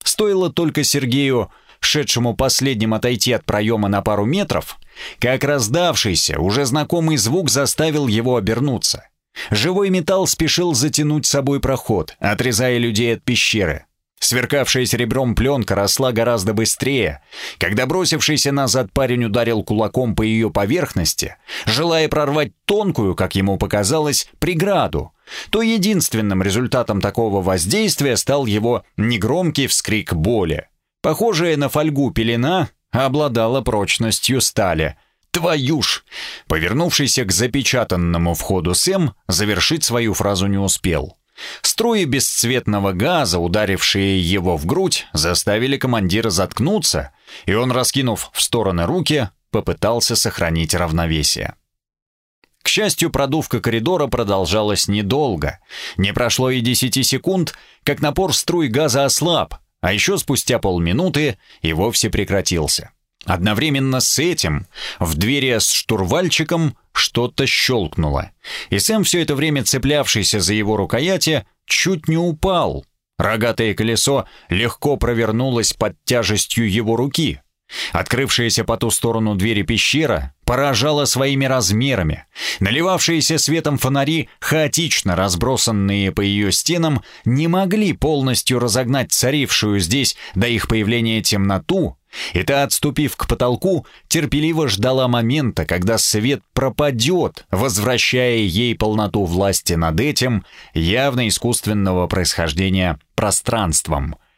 Стоило только Сергею шедшему последним отойти от проема на пару метров, как раздавшийся, уже знакомый звук заставил его обернуться. Живой металл спешил затянуть собой проход, отрезая людей от пещеры. Сверкавшая серебром пленка росла гораздо быстрее. Когда бросившийся назад парень ударил кулаком по ее поверхности, желая прорвать тонкую, как ему показалось, преграду, то единственным результатом такого воздействия стал его негромкий вскрик боли. Похожая на фольгу пелена обладала прочностью стали. «Твою ж!» Повернувшийся к запечатанному входу Сэм завершить свою фразу не успел. Струи бесцветного газа, ударившие его в грудь, заставили командира заткнуться, и он, раскинув в стороны руки, попытался сохранить равновесие. К счастью, продувка коридора продолжалась недолго. Не прошло и десяти секунд, как напор струй газа ослаб, а еще спустя полминуты и вовсе прекратился. Одновременно с этим в двери с штурвальчиком что-то щелкнуло, и Сэм, все это время цеплявшийся за его рукояти, чуть не упал. Рогатое колесо легко провернулось под тяжестью его руки. Открывшаяся по ту сторону двери пещера поражала своими размерами. Наливавшиеся светом фонари, хаотично разбросанные по ее стенам, не могли полностью разогнать царившую здесь до их появления темноту, и та, отступив к потолку, терпеливо ждала момента, когда свет пропадет, возвращая ей полноту власти над этим, явно искусственного происхождения, пространством —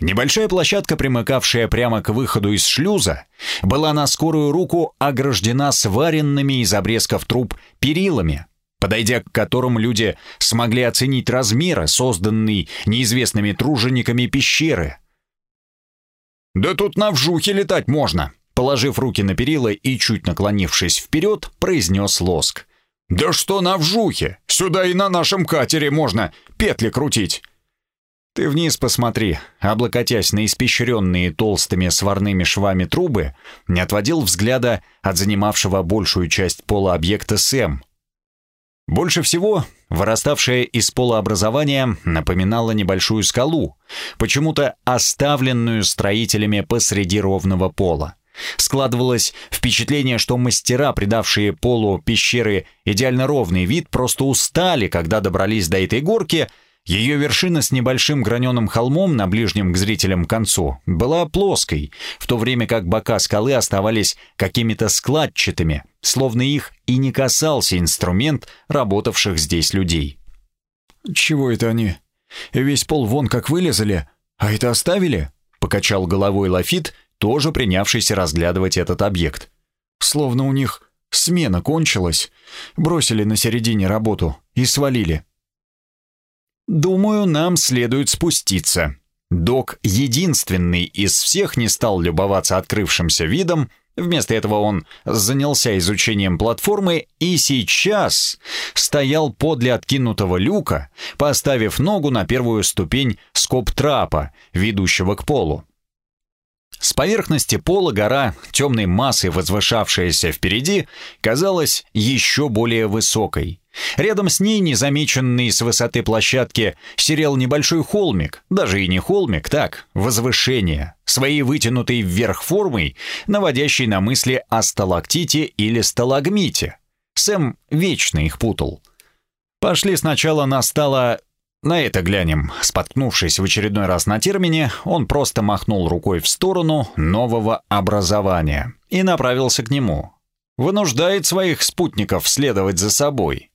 Небольшая площадка, примыкавшая прямо к выходу из шлюза, была на скорую руку ограждена сваренными из обрезков труб перилами, подойдя к которым люди смогли оценить размеры, созданные неизвестными тружениками пещеры. «Да тут на вжухе летать можно!» Положив руки на перила и чуть наклонившись вперед, произнес Лоск. «Да что на вжухе? Сюда и на нашем катере можно петли крутить!» Ты вниз посмотри, облокотясь на испещренные толстыми сварными швами трубы, не отводил взгляда от занимавшего большую часть пола объекта Сэм. Больше всего выраставшее из пола образование напоминало небольшую скалу, почему-то оставленную строителями посреди ровного пола. Складывалось впечатление, что мастера, придавшие полу пещеры идеально ровный вид, просто устали, когда добрались до этой горки — ее вершина с небольшим граненым холмом на ближнем к зрителям концу была плоской, в то время как бока скалы оставались какими-то складчатыми, словно их и не касался инструмент работавших здесь людей. «Чего это они? Весь пол вон как вылезали, а это оставили?» — покачал головой Лафит, тоже принявшийся разглядывать этот объект. «Словно у них смена кончилась, бросили на середине работу и свалили». «Думаю, нам следует спуститься». Док единственный из всех не стал любоваться открывшимся видом, Вместо этого он занялся изучением платформы и сейчас стоял подле откинутого люка, поставив ногу на первую ступень скоб-трапа, ведущего к полу. С поверхности пола гора, темной массой возвышавшаяся впереди, казалась еще более высокой. Рядом с ней, незамеченный с высоты площадки, серел небольшой холмик, даже и не холмик, так, возвышение, своей вытянутой вверх формой, наводящей на мысли о сталактите или сталагмите. Сэм вечно их путал. Пошли сначала на стало... На это глянем. Споткнувшись в очередной раз на термине, он просто махнул рукой в сторону нового образования и направился к нему. Вынуждает своих спутников следовать за собой.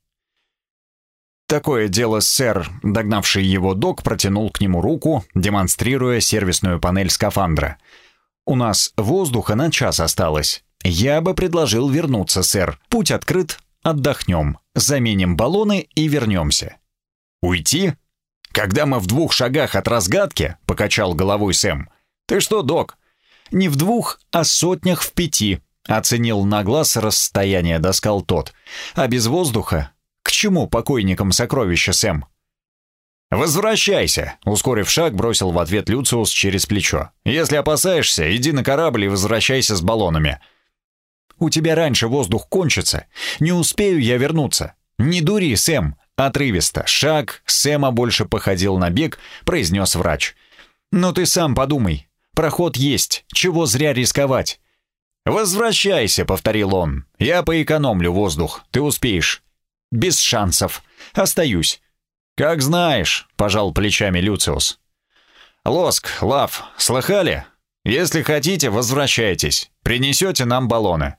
«Такое дело, сэр», — догнавший его док протянул к нему руку, демонстрируя сервисную панель скафандра. «У нас воздуха на час осталось. Я бы предложил вернуться, сэр. Путь открыт, отдохнем, заменим баллоны и вернемся». «Уйти? Когда мы в двух шагах от разгадки?» — покачал головой Сэм. «Ты что, док?» «Не в двух, а сотнях в пяти», — оценил на глаз расстояние, доскал тот. «А без воздуха чему покойникам сокровища, Сэм?» «Возвращайся!» — ускорив шаг, бросил в ответ Люциус через плечо. «Если опасаешься, иди на корабль и возвращайся с баллонами». «У тебя раньше воздух кончится. Не успею я вернуться. Не дури, Сэм!» Отрывисто. Шаг Сэма больше походил на бег, произнес врач. «Но ты сам подумай. Проход есть, чего зря рисковать. «Возвращайся», — повторил он. «Я поэкономлю воздух, ты успеешь». «Без шансов. Остаюсь». «Как знаешь», — пожал плечами Люциус. «Лоск, Лав, слыхали? Если хотите, возвращайтесь. Принесете нам баллоны».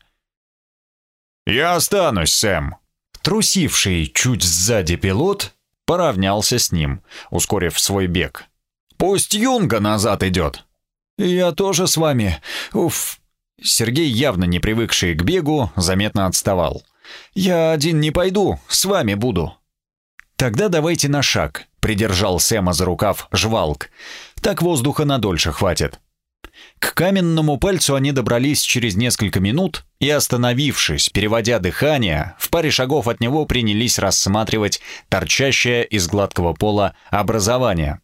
«Я останусь, Сэм». Трусивший чуть сзади пилот поравнялся с ним, ускорив свой бег. «Пусть Юнга назад идет». «Я тоже с вами. Уф, Сергей, явно не привыкший к бегу, заметно отставал. «Я один не пойду, с вами буду». «Тогда давайте на шаг», — придержал Сэма за рукав жвалк. «Так воздуха надольше хватит». К каменному пальцу они добрались через несколько минут и, остановившись, переводя дыхание, в паре шагов от него принялись рассматривать торчащее из гладкого пола образование.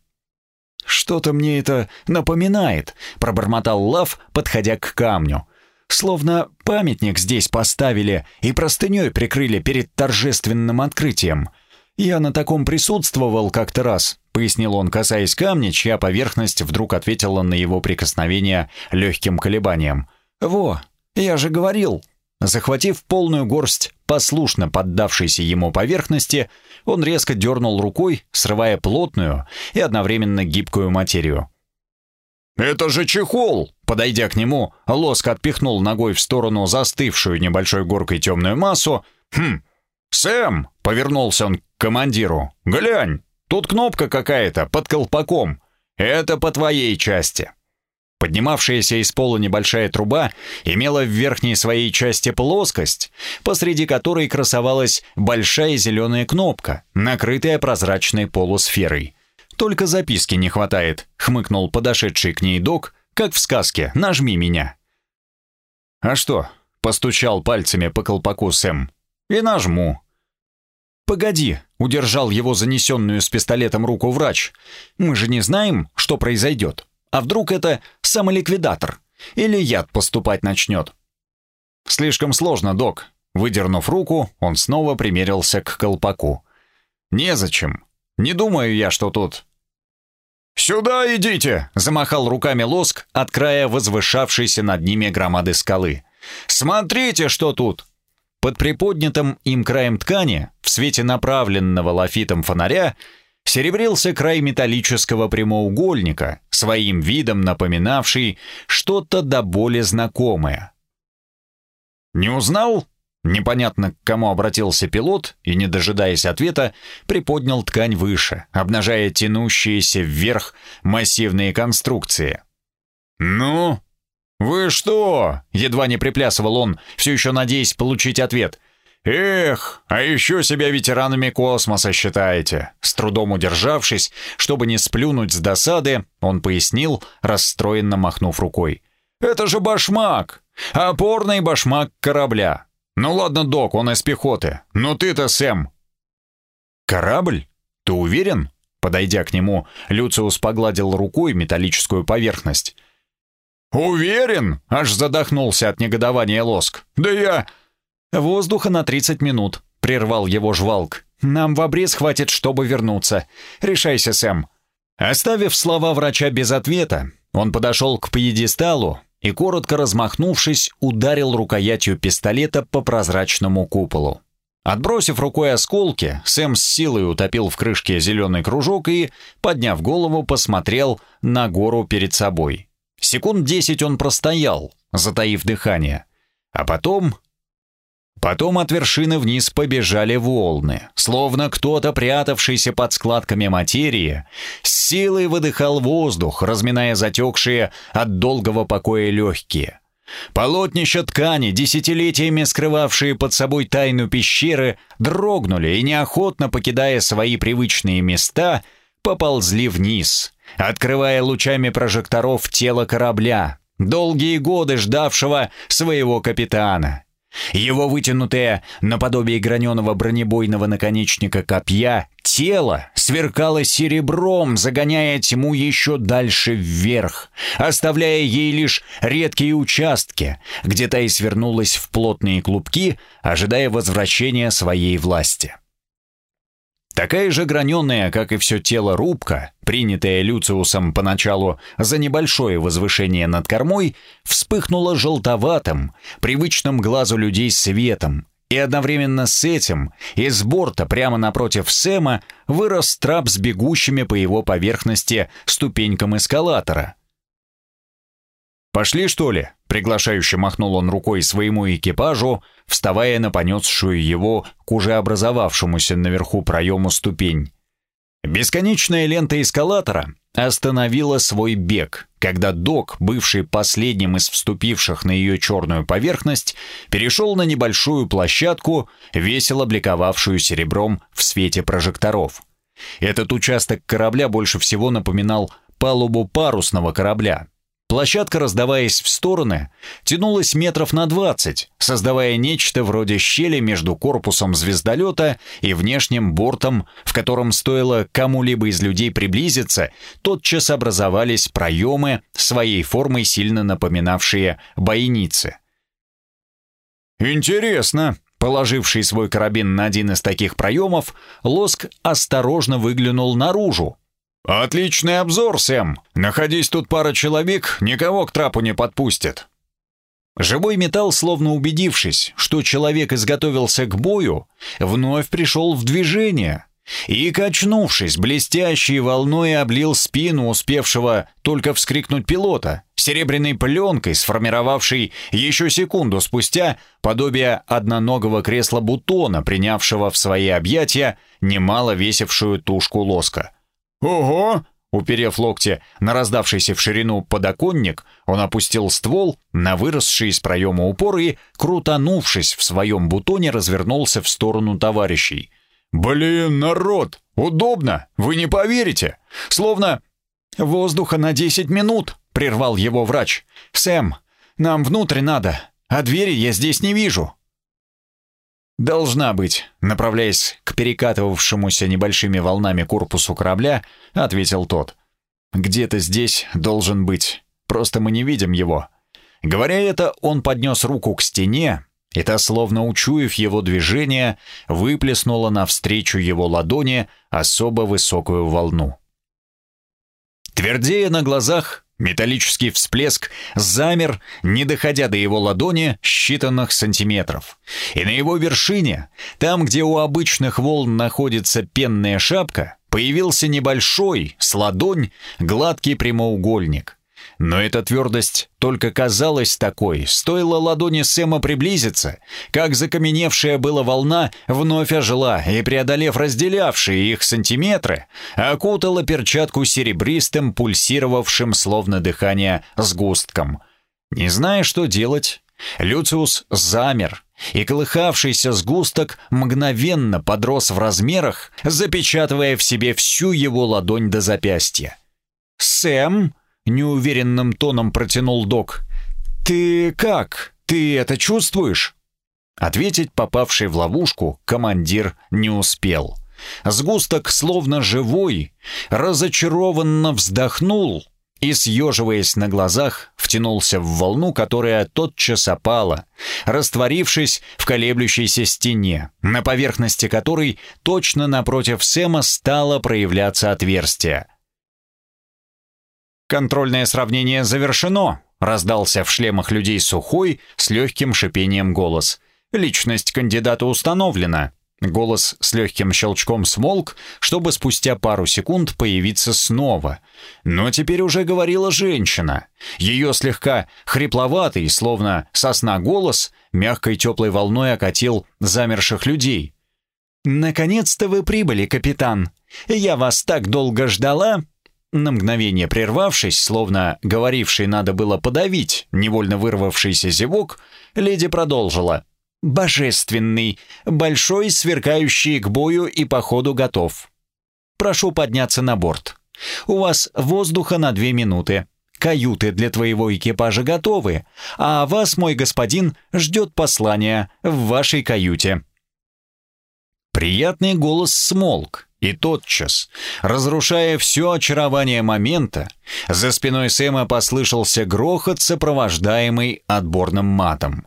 «Что-то мне это напоминает», — пробормотал Лав, подходя к камню. «Словно памятник здесь поставили и простыней прикрыли перед торжественным открытием. Я на таком присутствовал как-то раз», — пояснил он, касаясь камня, чья поверхность вдруг ответила на его прикосновение легким колебанием. «Во, я же говорил, Захватив полную горсть послушно поддавшейся ему поверхности, он резко дернул рукой, срывая плотную и одновременно гибкую материю. «Это же чехол!» Подойдя к нему, Лоск отпихнул ногой в сторону застывшую небольшой горкой темную массу. «Хм! Сэм!» — повернулся он к командиру. «Глянь! Тут кнопка какая-то под колпаком. Это по твоей части!» Поднимавшаяся из пола небольшая труба имела в верхней своей части плоскость, посреди которой красовалась большая зеленая кнопка, накрытая прозрачной полусферой. «Только записки не хватает», — хмыкнул подошедший к ней док, как в сказке «Нажми меня». «А что?» — постучал пальцами по колпаку Сэм. «И нажму». «Погоди», — удержал его занесенную с пистолетом руку врач. «Мы же не знаем, что произойдет». А вдруг это самоликвидатор? Или яд поступать начнет? Слишком сложно, док. Выдернув руку, он снова примерился к колпаку. Незачем. Не думаю я, что тут... «Сюда идите!» — замахал руками лоск от края возвышавшейся над ними громады скалы. «Смотрите, что тут!» Под приподнятым им краем ткани, в свете направленного лафитом фонаря, серебрился край металлического прямоугольника, своим видом напоминавший что-то до боли знакомое. «Не узнал?» Непонятно, к кому обратился пилот и, не дожидаясь ответа, приподнял ткань выше, обнажая тянущиеся вверх массивные конструкции. «Ну? Вы что?» — едва не приплясывал он, все еще надеясь получить ответ. «Эх, а еще себя ветеранами космоса считаете!» С трудом удержавшись, чтобы не сплюнуть с досады, он пояснил, расстроенно махнув рукой. «Это же башмак! Опорный башмак корабля! Ну ладно, док, он из пехоты, но ты-то, Сэм!» «Корабль? Ты уверен?» Подойдя к нему, Люциус погладил рукой металлическую поверхность. «Уверен?» — аж задохнулся от негодования Лоск. «Да я...» «Воздуха на 30 минут», — прервал его жвалк. «Нам в обрез хватит, чтобы вернуться. Решайся, Сэм». Оставив слова врача без ответа, он подошел к пьедесталу и, коротко размахнувшись, ударил рукоятью пистолета по прозрачному куполу. Отбросив рукой осколки, Сэм с силой утопил в крышке зеленый кружок и, подняв голову, посмотрел на гору перед собой. Секунд десять он простоял, затаив дыхание. А потом Потом от вершины вниз побежали волны, словно кто-то, прятавшийся под складками материи, с силой выдыхал воздух, разминая затекшие от долгого покоя легкие. Полотнища ткани, десятилетиями скрывавшие под собой тайну пещеры, дрогнули и, неохотно покидая свои привычные места, поползли вниз, открывая лучами прожекторов тело корабля, долгие годы ждавшего своего капитана — его вытянутое, наподобие граненого бронебойного наконечника копья, тело сверкало серебром, загоняя тьму еще дальше вверх, оставляя ей лишь редкие участки, где та и свернулась в плотные клубки, ожидая возвращения своей власти. Такая же граненая, как и все тело рубка, принятая Люциусом поначалу за небольшое возвышение над кормой, вспыхнула желтоватым, привычным глазу людей светом, и одновременно с этим из борта прямо напротив Сэма вырос трап с бегущими по его поверхности ступенькам эскалатора. «Пошли, что ли?» — приглашающе махнул он рукой своему экипажу, вставая на понесшую его к уже образовавшемуся наверху проему ступень. Бесконечная лента эскалатора остановила свой бег, когда док, бывший последним из вступивших на ее черную поверхность, перешел на небольшую площадку, весело бликовавшую серебром в свете прожекторов. Этот участок корабля больше всего напоминал палубу парусного корабля, Площадка, раздаваясь в стороны, тянулась метров на 20, создавая нечто вроде щели между корпусом звездолета и внешним бортом, в котором стоило кому-либо из людей приблизиться, тотчас образовались проемы, своей формой сильно напоминавшие бойницы. «Интересно», Положивший свой карабин на один из таких проемов, Лоск осторожно выглянул наружу, «Отличный обзор, Сэм. Находись тут пара человек, никого к трапу не подпустят». Живой металл, словно убедившись, что человек изготовился к бою, вновь пришел в движение и, качнувшись, блестящей волной облил спину успевшего только вскрикнуть пилота, серебряной пленкой, сформировавшей еще секунду спустя подобие одноногого кресла бутона, принявшего в свои объятия немало весившую тушку лоска. «Ого!» Уперев локти на раздавшийся в ширину подоконник, он опустил ствол на выросший из проема упор и, крутанувшись в своем бутоне, развернулся в сторону товарищей. «Блин, народ! Удобно! Вы не поверите! Словно...» «Воздуха на десять минут!» — прервал его врач. «Сэм, нам внутрь надо, а двери я здесь не вижу!» «Должна быть», направляясь к перекатывавшемуся небольшими волнами корпусу корабля, ответил тот. «Где-то здесь должен быть, просто мы не видим его». Говоря это, он поднес руку к стене, и та, словно учуяв его движение, выплеснула навстречу его ладони особо высокую волну. Твердея на глазах, Металлический всплеск замер, не доходя до его ладони считанных сантиметров. И на его вершине, там, где у обычных волн находится пенная шапка, появился небольшой, с ладонь, гладкий прямоугольник. Но эта твердость только казалась такой, стоило ладони Сэма приблизиться, как закаменевшая была волна вновь ожила и, преодолев разделявшие их сантиметры, окутала перчатку серебристым, пульсировавшим, словно дыхание, сгустком. Не зная, что делать, Люциус замер, и колыхавшийся сгусток мгновенно подрос в размерах, запечатывая в себе всю его ладонь до запястья. «Сэм!» Неуверенным тоном протянул док. «Ты как? Ты это чувствуешь?» Ответить попавший в ловушку командир не успел. Сгусток, словно живой, разочарованно вздохнул и, съеживаясь на глазах, втянулся в волну, которая тотчас опала, растворившись в колеблющейся стене, на поверхности которой точно напротив Сэма стало проявляться отверстие. «Контрольное сравнение завершено», — раздался в шлемах людей сухой, с легким шипением голос. «Личность кандидата установлена». Голос с легким щелчком смолк, чтобы спустя пару секунд появиться снова. Но теперь уже говорила женщина. Ее слегка хрипловатый, словно сосна голос, мягкой теплой волной окатил замерших людей. «Наконец-то вы прибыли, капитан. Я вас так долго ждала!» На мгновение прервавшись, словно говоривший надо было подавить невольно вырвавшийся зевок, леди продолжила. «Божественный, большой, сверкающий к бою и походу готов. Прошу подняться на борт. У вас воздуха на две минуты. Каюты для твоего экипажа готовы, а вас, мой господин, ждет послание в вашей каюте». Приятный голос смолк, и тотчас, разрушая все очарование момента, за спиной Сэма послышался грохот, сопровождаемый отборным матом.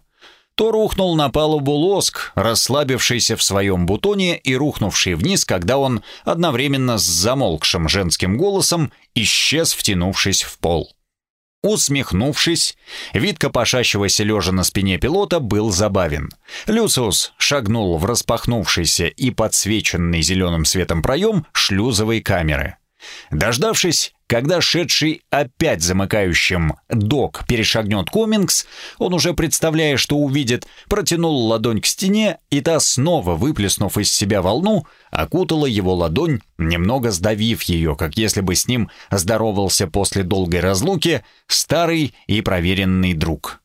то рухнул на палубу лоск, расслабившийся в своем бутоне и рухнувший вниз, когда он одновременно с замолкшим женским голосом исчез, втянувшись в пол. Усмехнувшись, вид копошащегося лежа на спине пилота был забавен. Люциус шагнул в распахнувшийся и подсвеченный зеленым светом проем шлюзовой камеры. Дождавшись, когда шедший опять замыкающим док перешагнет Комингс, он уже представляя, что увидит, протянул ладонь к стене, и та, снова выплеснув из себя волну, окутала его ладонь, немного сдавив ее, как если бы с ним здоровался после долгой разлуки старый и проверенный друг.